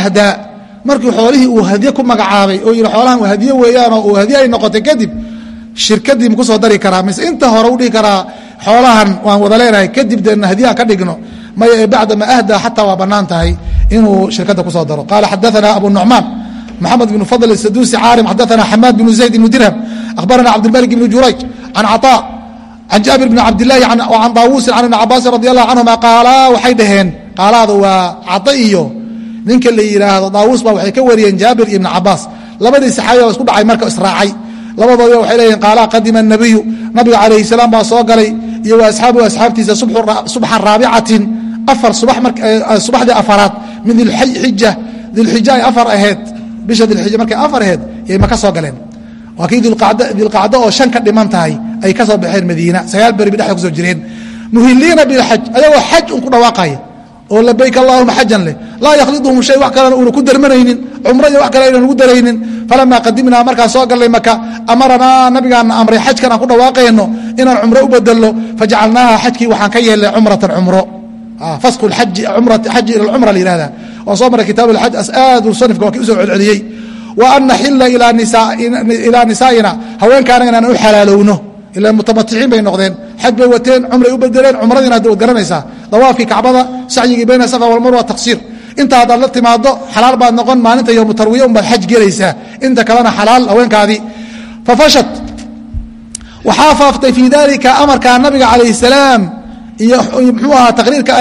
S1: markii xoolihii uu hadye ku magacaabay oo yidhi xoolahan hadye weeyaanoo uu hadye ay noqotay kadib shirkadii maku soo dari karaa. Mise inta hore u dhihi karaa xoolahan waan wada leenahay kadib dee hadyaha ka dhigno maya ee bacdama ahdaa xataa waa bannaan tahay inuu shirkadda ku soo daro. Qaala xadaana abu nucmaan maxamed bn fadl saduusi caalim xadaana xamaad bnu zayd ibnu dirham akhbarana cabdilmalik ibnu jurayj can caطaa can jaabir bni cabdilahi can daawuusin can ibni cabaasin radi allahu canhuma qaalaa waxay dhaheen qaalaada waa cada iyo ninka la yidhaahdo daawuus baa waxay ka wariyeen jaabir ibni cabaas labadii saxaabi baa isku dhacay marka israacay labadoodiba waxay leeyihiin qaalaa qadima nabiyu nabiga calayhi salaam baa soo galay iyo wa asxaabuhu asxaabtiisa subxa raabicatin afar subaxdii afaraad min dilxija dilxija ay afar aheyd bisha dilxija markay afar aheyd yay maka soo galeen. Waa kii dilqacdo oo shan ka dhiman tahay ay ka soo baxeen madiina. Sagaal beri bay dhexda ku soo jireen. Muhiliina bilxaj ayagoo xaj un ku dhawaaqaya oo labayk allahuma xajan leh. Laa yakhliduhum shay wax kalena uuna ku darmanaynin. Cumro iyo wax kale aynan ugu daraynin. Falamaa qadimnaa markaan soo gallay maka amaranaa nabigaana amray xajkan aan ku dhawaaqayno inaan cumro u bedelno fajacalnaaha xajkii waxaan ka yeelnay cumratan cumro. Fasku xaji ila cumra la yihahda waa soo maray kitaab alxaj aad musanifka waa kii u soo celceliyey. Wa an naxila ilaa nisaa'ina haweenkaanaga inaan u xalaalowno ila mutamaticiin bay noqdeen. Xaj bay wateen cumray u bedeleen cumradiina hadda waad garanaysaa. Dawaafkii kacbada sacyigii bayna safa walmarwa taqsiir. Inta la timaado xalaal baad noqon maalinta yowmu tarwiya unbaad xaj gelaysaa. Inta kalena xalaal haweenkaadii fafashat waxaa faaftay fii dalika amarkaa nabiga calayh salaam iyo mxuu ahaa taqriirka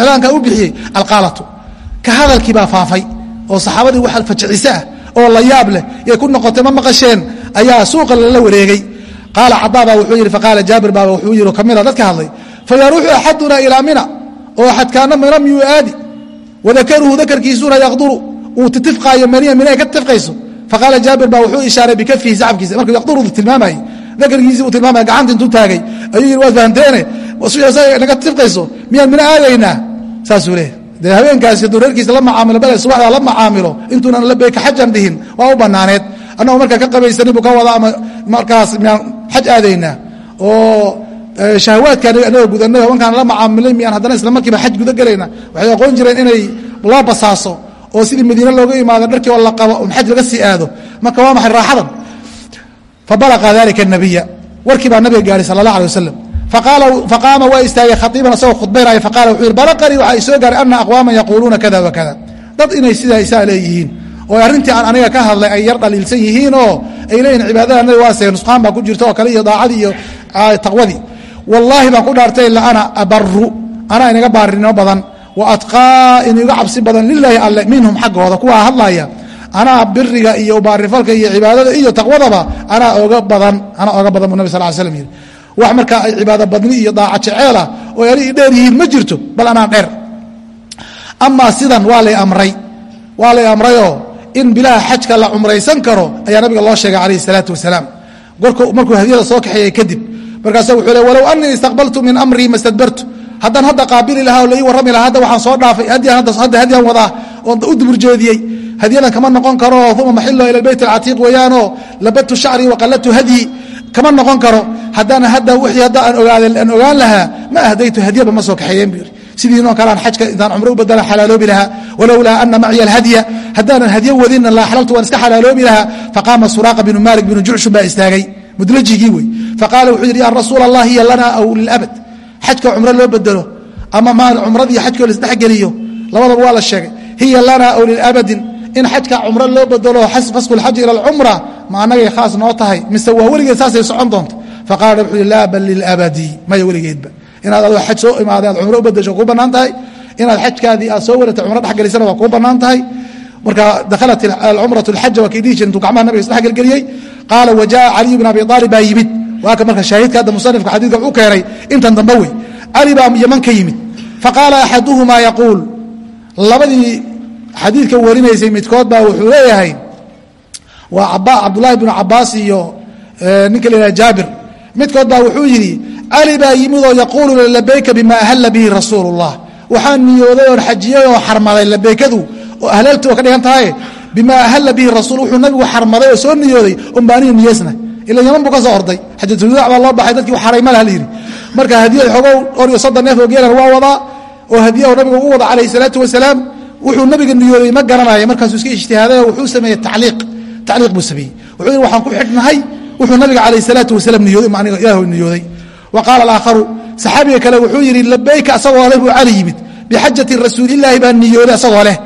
S1: iclaanka u bixiyey alqaalatu. Ka hadalkii baa faafay oo saxaabadii wax fajiciso ah oo la yaab leh yay ku noqotay ma maqasheen ayaa suuqa lala wareegay qaala cadaa baa wuxuu yidhi faqaala jaabir baaba wuxuu yidhi kamida dadka hadlay fayaruuxu axaduna ilaa mina oo axadkaana mina miyuu aadi wadakaruhu dakarkiisuna yaqduru uu titifqaayo maniya minay ka titifqayso. Faqaala jaabir baa wuxuu ishaaray bikafihi sacabkiisa markuu yaqdurudu tilmaamayey dakarkiisii uu tilmaamaya gacanta intuu taagay ayuu yidhi waad fahamteene naga titifqayso miyaan mina aadaynaa? Saasuu leeyahy dee habeenkaasi hadduu reerkiisa la macaamilo bale subaxdaa la macaamilo intuunan labeyka xajan dhihin waa u bannaaneed. Annagoo markaa ka qabaysanin buu ka wada ama markaas miyaan xaj aadaynaa oo shahawaadka anaga gudanay habankaan la macaamilay miyaan haddana isla markiiba xaj guda gelayna waxay aqoon jireen inay loo basaaso oo sidii madiine looga imaado dharkii oo la qabo um xaj laga sii aado marka waa maxay raaxadan fabalaqa dalika الnabiya warkii baa nabiga gaadhay sala اllah alيه wasalam faqaama waa istaagay khaiiban asagoo khudbaynaya faqala wuxuu yihi balaqanii waxaa isoo gaaray ana aqwaama yaquuluuna kada wakada dad inay sidaa isaa leeyihiin oo arrintii aan aniga ka hadlay ay yar dhaliilsan yihiin oo ay leeyihiin cibaadada nabi waase nusqaan baa ku jirta oo kale iyo daacadii iyo taqwadii. Wallaahi baan ku dhaartay ila ana abaru anaa inaga baarinimo badan. Wa atqaa iniga cabsi badan lilaahi alle minhum xaggooda. Kuwaa hadlaya anaa biriga iyo baarifalka iyo cibaadada iyo taqwadaba anaa oga badan. Anaa oga badan bu nabi sal slam yidhi. Wax markaa ay cibaado badni iyo daaca jeceelah oo ani dheer yihiin ma jirto bal anaa dheer. Amaa sidan waa lay amray. Waa lay amrayoo in bilaha xajka la cumraysan karo ayaa nabiga loo sheegay calayhi salaatu wasalaam. Markuu hadiyada soo kaxeeyey kadib markaasa wuxuu le walow anii istaqbaltu min amrii ma stadbartu haddaan hadda qaabili lahaa oo lai warrami lahaa hadda waxaan soo dhaafay hadda hadyaan wadaa oon u duburjeediyey hadyadan kama noqon karo uma maxilo ila beyt alcatiiq weeyaanoo labadtu shacrii waqalatu hadyi kama noqon karo. Haddana hadda wixii hadda aan ogaan lahaa ma ahdaytu hadyaba ma soo kaxeeyeen buu yidhi sidiinoo kalean xajka intaan cumro u badala xalaaloobi lahaa walowlaa ana maciya alhadya haddaanan hadyo wadinna la xalaltu waan iska xalaaloobi lahaa faqaama suraaqa binu maalik binu jucshun baa istaagay. Mudlajigii wey. Faqaala wuxuu yidhi ya rasuul allah hiya lana aw lilabad xajka cumro loo bedelo ama ma cumradii xajkoo laisdhexgeliyo labadaba waa la sheegay. Hiya lana aw lilabadin in xajka cumro loo bedelo fasku lxaji ila alcumra ma anagay khaas noo tahay? Mise waa weligeed saasay socon doonta faqaala wuxuu yidhi laa bal lilabadi maya weligeedba inaad adoo xaj soo imaada aad cumro u kuu bannaan tahay. Inaad xajkaadii aad soo waratay cumro dhexgelisana waa kuu bannaan tahay. Marka dakhalat alcumratu alxaja waa intuu gacmaha nabiga isdhexgelgeliyey qaala wajaءa caliyu bn abi aalib baa yimid. Waa ka marka shaahidka hadda musanifka xadiidka u keenay intan dambe wey. Cali baa yaman ka yimid. Faqaala axaduhumaa yaquul. Labadii xadiidka warinaysay midkood baa wuxuu leeyahay waa cabdulahi bnu cabaas iyo ninka la yidhaha jaabir. Midkood baa wuxuu yidhi cali baa yimid oo yaquulu labayka bima ahalla bihi rasuulu اllah waxaan niyooday oon xajiyey oo xarmaday labeykadu oo ahlalti oo ka dhigan tahay. Bima ahalla bihi rasuul wuxuu nabigu xarmaday oo soo niyooday un baanihi niyeysna ila yaman buu ka orday xajatulwadaac baa loo baxay dadkii xaray ma laha layidhi marka hadiyad xogow dhowr iyo soddon neef oo geelan waa wadaa oo hadiya oo nabiga u wada calayhi salaatu wasalaam wuxuu nabiga niyooday ma garanaya markaasuu iska ijtihaaday oo wuxuu sameeyey tacliiq. Tacliiq buu sameeyey. Wuxuu yidhi waxaan ku xidhnahay. Wuxuu nabiga calayhi salaatu wasalaam niyooday ma ilaahu niyooday wa qaala alaakharu saxaabiga kale wuxuu yidhi labayka asagoo leh buu cali yimid. Bixajati rasuulilaahi baa niyooday asagoo leh.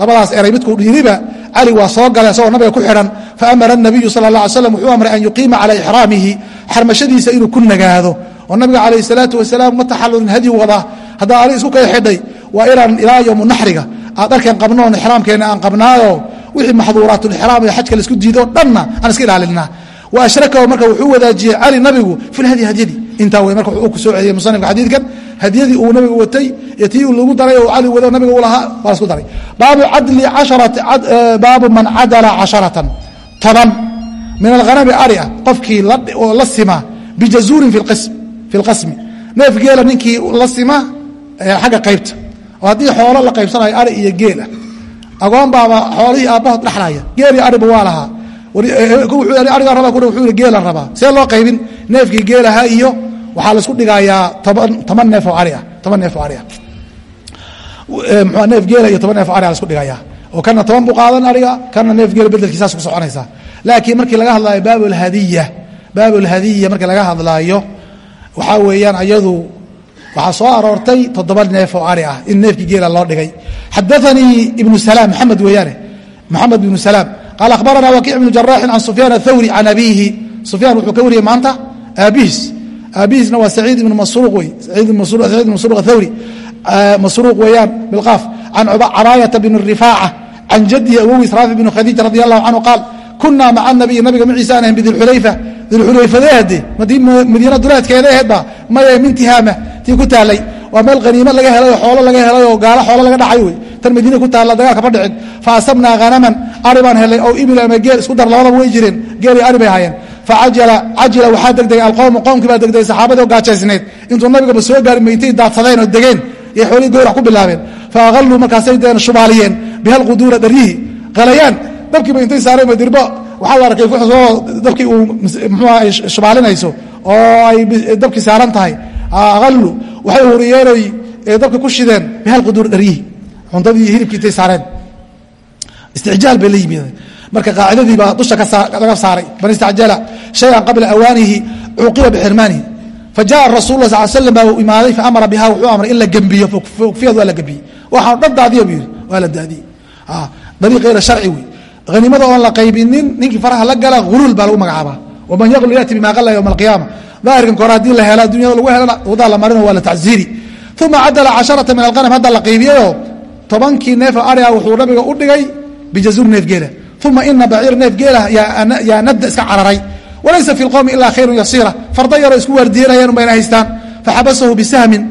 S1: Labadaas eray midkuu yidhiba cali waa soo galay asagoo nabiga ku xidhan faamara nabiyu sala allah alay slam wuxuu amray an yuqiima calaa ixraamihi xarmashadiisa inuu ku nagaado. Oo nabiga calayhi salaatu wasalaam ma taxallulin hadyi wadaa haddaa ali isku kala xidhay waa inaan ilaa yowmu naxriga aad dharkeen qabnoon ixraamkeenna aan qabnaayo wixii maxduuraatulixraam ee xajka la isku diido dhanna aan iska ilaalinaa wa ashrakahu marka wuxuu wadaajiyey cali nabigu fi lhadyi hadyadii intaa wey marka wuxuu ku soo celiyey musanifka xadiidkan. Hadyadii uu nabigu watay iyo tii lagu daray oo cali wado nabiga u lahaa waa lasku daray. Baabu cadli casharati baabu man cadala casharatan. Toban min alghanami ari ah qofkii oo la sima bijazuurin fi lqasmi neef geela ninkii la sima xagga qaybta. Oo haddii xoolo la qaybsanayo ari iyo geela agoon baaba xoolihii aabbahood dhexlaya geel iyo ariba waa lahaa arigaa raba wuxuu yidhi geelan rabaa. See loo qaybin? Neefkii geelaha iyo waxaa la isku dhigayaa toban neef oo ari ah toban neef oo ari ah. Neef geela iyo toban neef oo ari a la isku dhigayaa. Oo kana toban buu qaadan ariga kana neef geela bedelkiisaas ku soconaysaa. Laakiin markii laga hadlaayo baab lhadiya baab lhadiya markii laga hadlaayo waxaa weeyaan ayadu waxaa soo aroortay toddoba neef oo ari ah in neefkii geela loo dhigay. Xadaanii ibnu salaam maxamed weeyaane maxamed ibnu salaam qaala akhbarana wakiic ibnu jaraaxin can sufyaan athawri can abiihi sufyaan wuxuu ka wariyey maanta aabihiis aabihiisna waa saciid ibnu masruuq wey saciid ibn masruuq athawri masruuq weeyaan bilqaaf can cabaayata bn rifaaca can jadihi awogiis raafic bn khadiija radi allahu canhu qaal kunaa maca nabiy nabiga maciisa aan ahayn bidilxulayfa dilxulayfadeehade madiina duleedkeeda aheedba maya min tihaama tii ku taalay waa meel haniimo laga helay oo xoolo laga helay oo gaalo xoolo laga dhacay wey tan madiina ku taalla dagaalka ma dhicin fa asabnaa hanaman ari baan helay oo ibil ama geel isku dar labadaba way jireen geel iyo ari bay hayeen. Facajila cajila waxaa degdegay alqowmu qowmkii baa degdegay saxaabadii oo gaajaysnayd intuu nabigaba soo gaari maytay daadsadeen oo degeen. Iyo xoolihii gowrac ku bilaabeen. Fa aqalluu markaasay deen shubaaliyeen. Bihalquduura dharyihi qalayaan. Dabkiiba intay saareen dirbo. Waxaa la arkay soo dabkii uu mxuuha ay shubaalinayso oo ay dabkii saaran tahay. Aqallu waxay huriyeen oy dabka ku shideen. Bihalquduur dharyihi cuntadii iyo hilibkii intay saareen. Istijlaal bay la yimid marka qaacidadii baa dusha laga saaray man istacjala shayan qabla awaanihi cuuqiba bixirmaanihi fajaءa rasul la sal slam baa imaaday faamara biha wuxuu amray in la gembiyo fiyad waa la gembiyey waxaan dhan daadiya bu yidhi. Waa la daadiyey. Dariiq hayra sharci wey. Hanimada oon la qaybinin ninkii faraha la gala huluul baa lagu magacaabaa. Waman yaqlu yati bima qala ywma alqiyaama daahirkan kore haddii la hela dunyada lagu helana wadaa la marino waa la tacziiri uma cadala casharata min alqanam hadda la qaybiyeyoo tobankii neefo ariga wuxuu nabiga u dhigay bijazuur neef geela. Uma ina baciir neef geelah yaa nadda iska cararay. Walaysa fi lqowmi ilaa khayrun yasiira. Farda yaroo isku waardiyanayaan unbayna haystaan. Faxabasahu bisahmin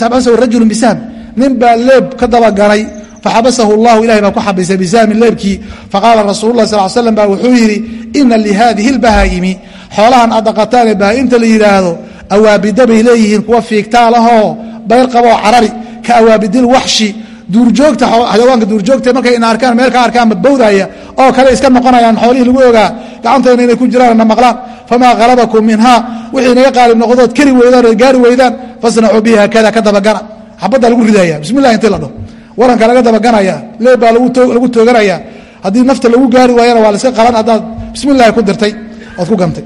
S1: xabasahu rajulu bisahm nin baa leeb ka dabagalay faxabasahu llahu ilahay baa ku xabisay bisahmin leebkii. Faqaala rasuulu lah sal slam baa wuxuu yidhi ina lihadihi lbahaa'imi xoolahan aad dhaqataan ee bahaa'imta la yidhaahdo awaabida bay leeyihiin kuwa fiigtaalahoo bayr qaboo carari ka awaabidil waxshi duurjoogta xayawaanka duurjoogta markay ina arkaan meel ka arkaan badbowdaya oo kale iska noqonayaan xoolihii lagu ogaa gacanteena inay ku jiraan na maqlaan. Famaa halabakum minhaa wixii naga qaalib noqdood keri weydaan oo gaari weydaan fasnacuu bihi hakada ka dabagana. Xabaddaa lagu ridaya bismillah intii la dhaho waranka laga dabaganaya leeb baa lagu tooganaya haddii nafta lagu gaari waayana waa laiska qalan haddaad bismillahi ku dirtay ood ku gantay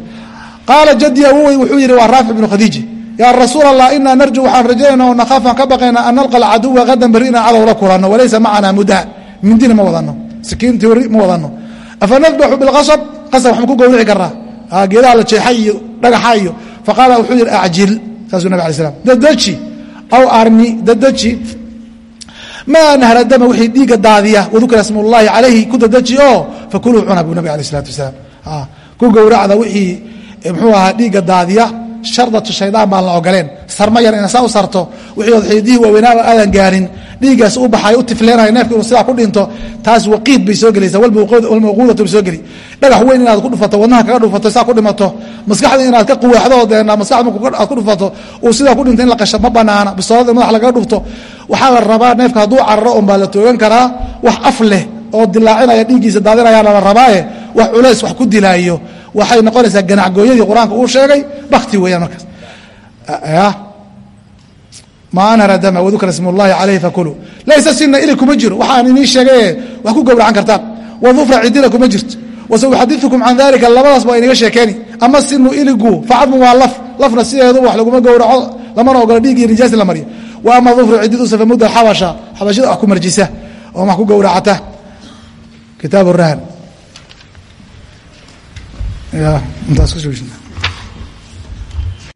S1: qaala jaddi awowey wuxuu yidhi waa raafic bnu khadiiji yaa rasuul allah inaa narju waxaan rajaynaa oo nakhaafaan ka baqaynaa an nalqa alcaduwa hadan berri inaan cadow la kulanno walaysa macanaa mudaa mindina ma wadano sikiinti wari ma wadano. Afa bilqasab? Qasab waxma ku gowrici karaa geedaha la jeexay iyo dhagaxa iyo faqaala wuxuu yidhi acjil. Saasuu nabig alay slam dadeji aw arni dadeji. Maa nahra dama wixii dhiigga daadiya wadukira smullahi calayhi ku dadeji oo fakuluu cuna buu nabig alay isalatu wasalaam. Ku gowracda wixii muxuu ahaa dhiigga daadiya shardatu shaydaan baan la ogoleen. Sarma yar ina saa u sarto wixii xiidihii waaweynaaba aadan gaarin dhiiggaas u baxay u tifleenayo neefka inuu sidaa ku dhinto taas waqiid bay soo gelaysaa walmawquudatu bay soo geli. Dhagax weyn inaad ku dhufato wadnaha kaga dhufato saa ku dhimato maskaxda inaad ka quwaaxdo deena maskaxda marku aad ku dhufato uu sidaa ku dhinto in la qasho ma banaana bisoolada madax lagaga dhufto waxaa la rabaa neefka hadduu cararo un baa la toogan karaa wax af leh oo dilaacinaya dhiiggiisa daadinayaana la rabaaye wax culays wax ku dilaayo waxay noqonaysaa ganacgooyadii qur'aanka uu sheegay bakti weeyaan markaas. Maa anhara dama wadukra sm اllahi calayhi fakuluu laysa sina ili kuma jiro. Waxaan inii sheegaye wax ku gowracan kartaan wadufra cidina kuma jirto wasauxadiثukum can dalika labadaas baa inaga sheekeeni. Ama sinu iligu facadmu waa laf. Lafna sideedu wax laguma gowraco lamana ogola dhiig iyo nijaasi la maryo wa ama dufru cididusa famuda xabasha xabashada wax ku marjisa oo wax ku gowracata. Kitaab rahan intaas ku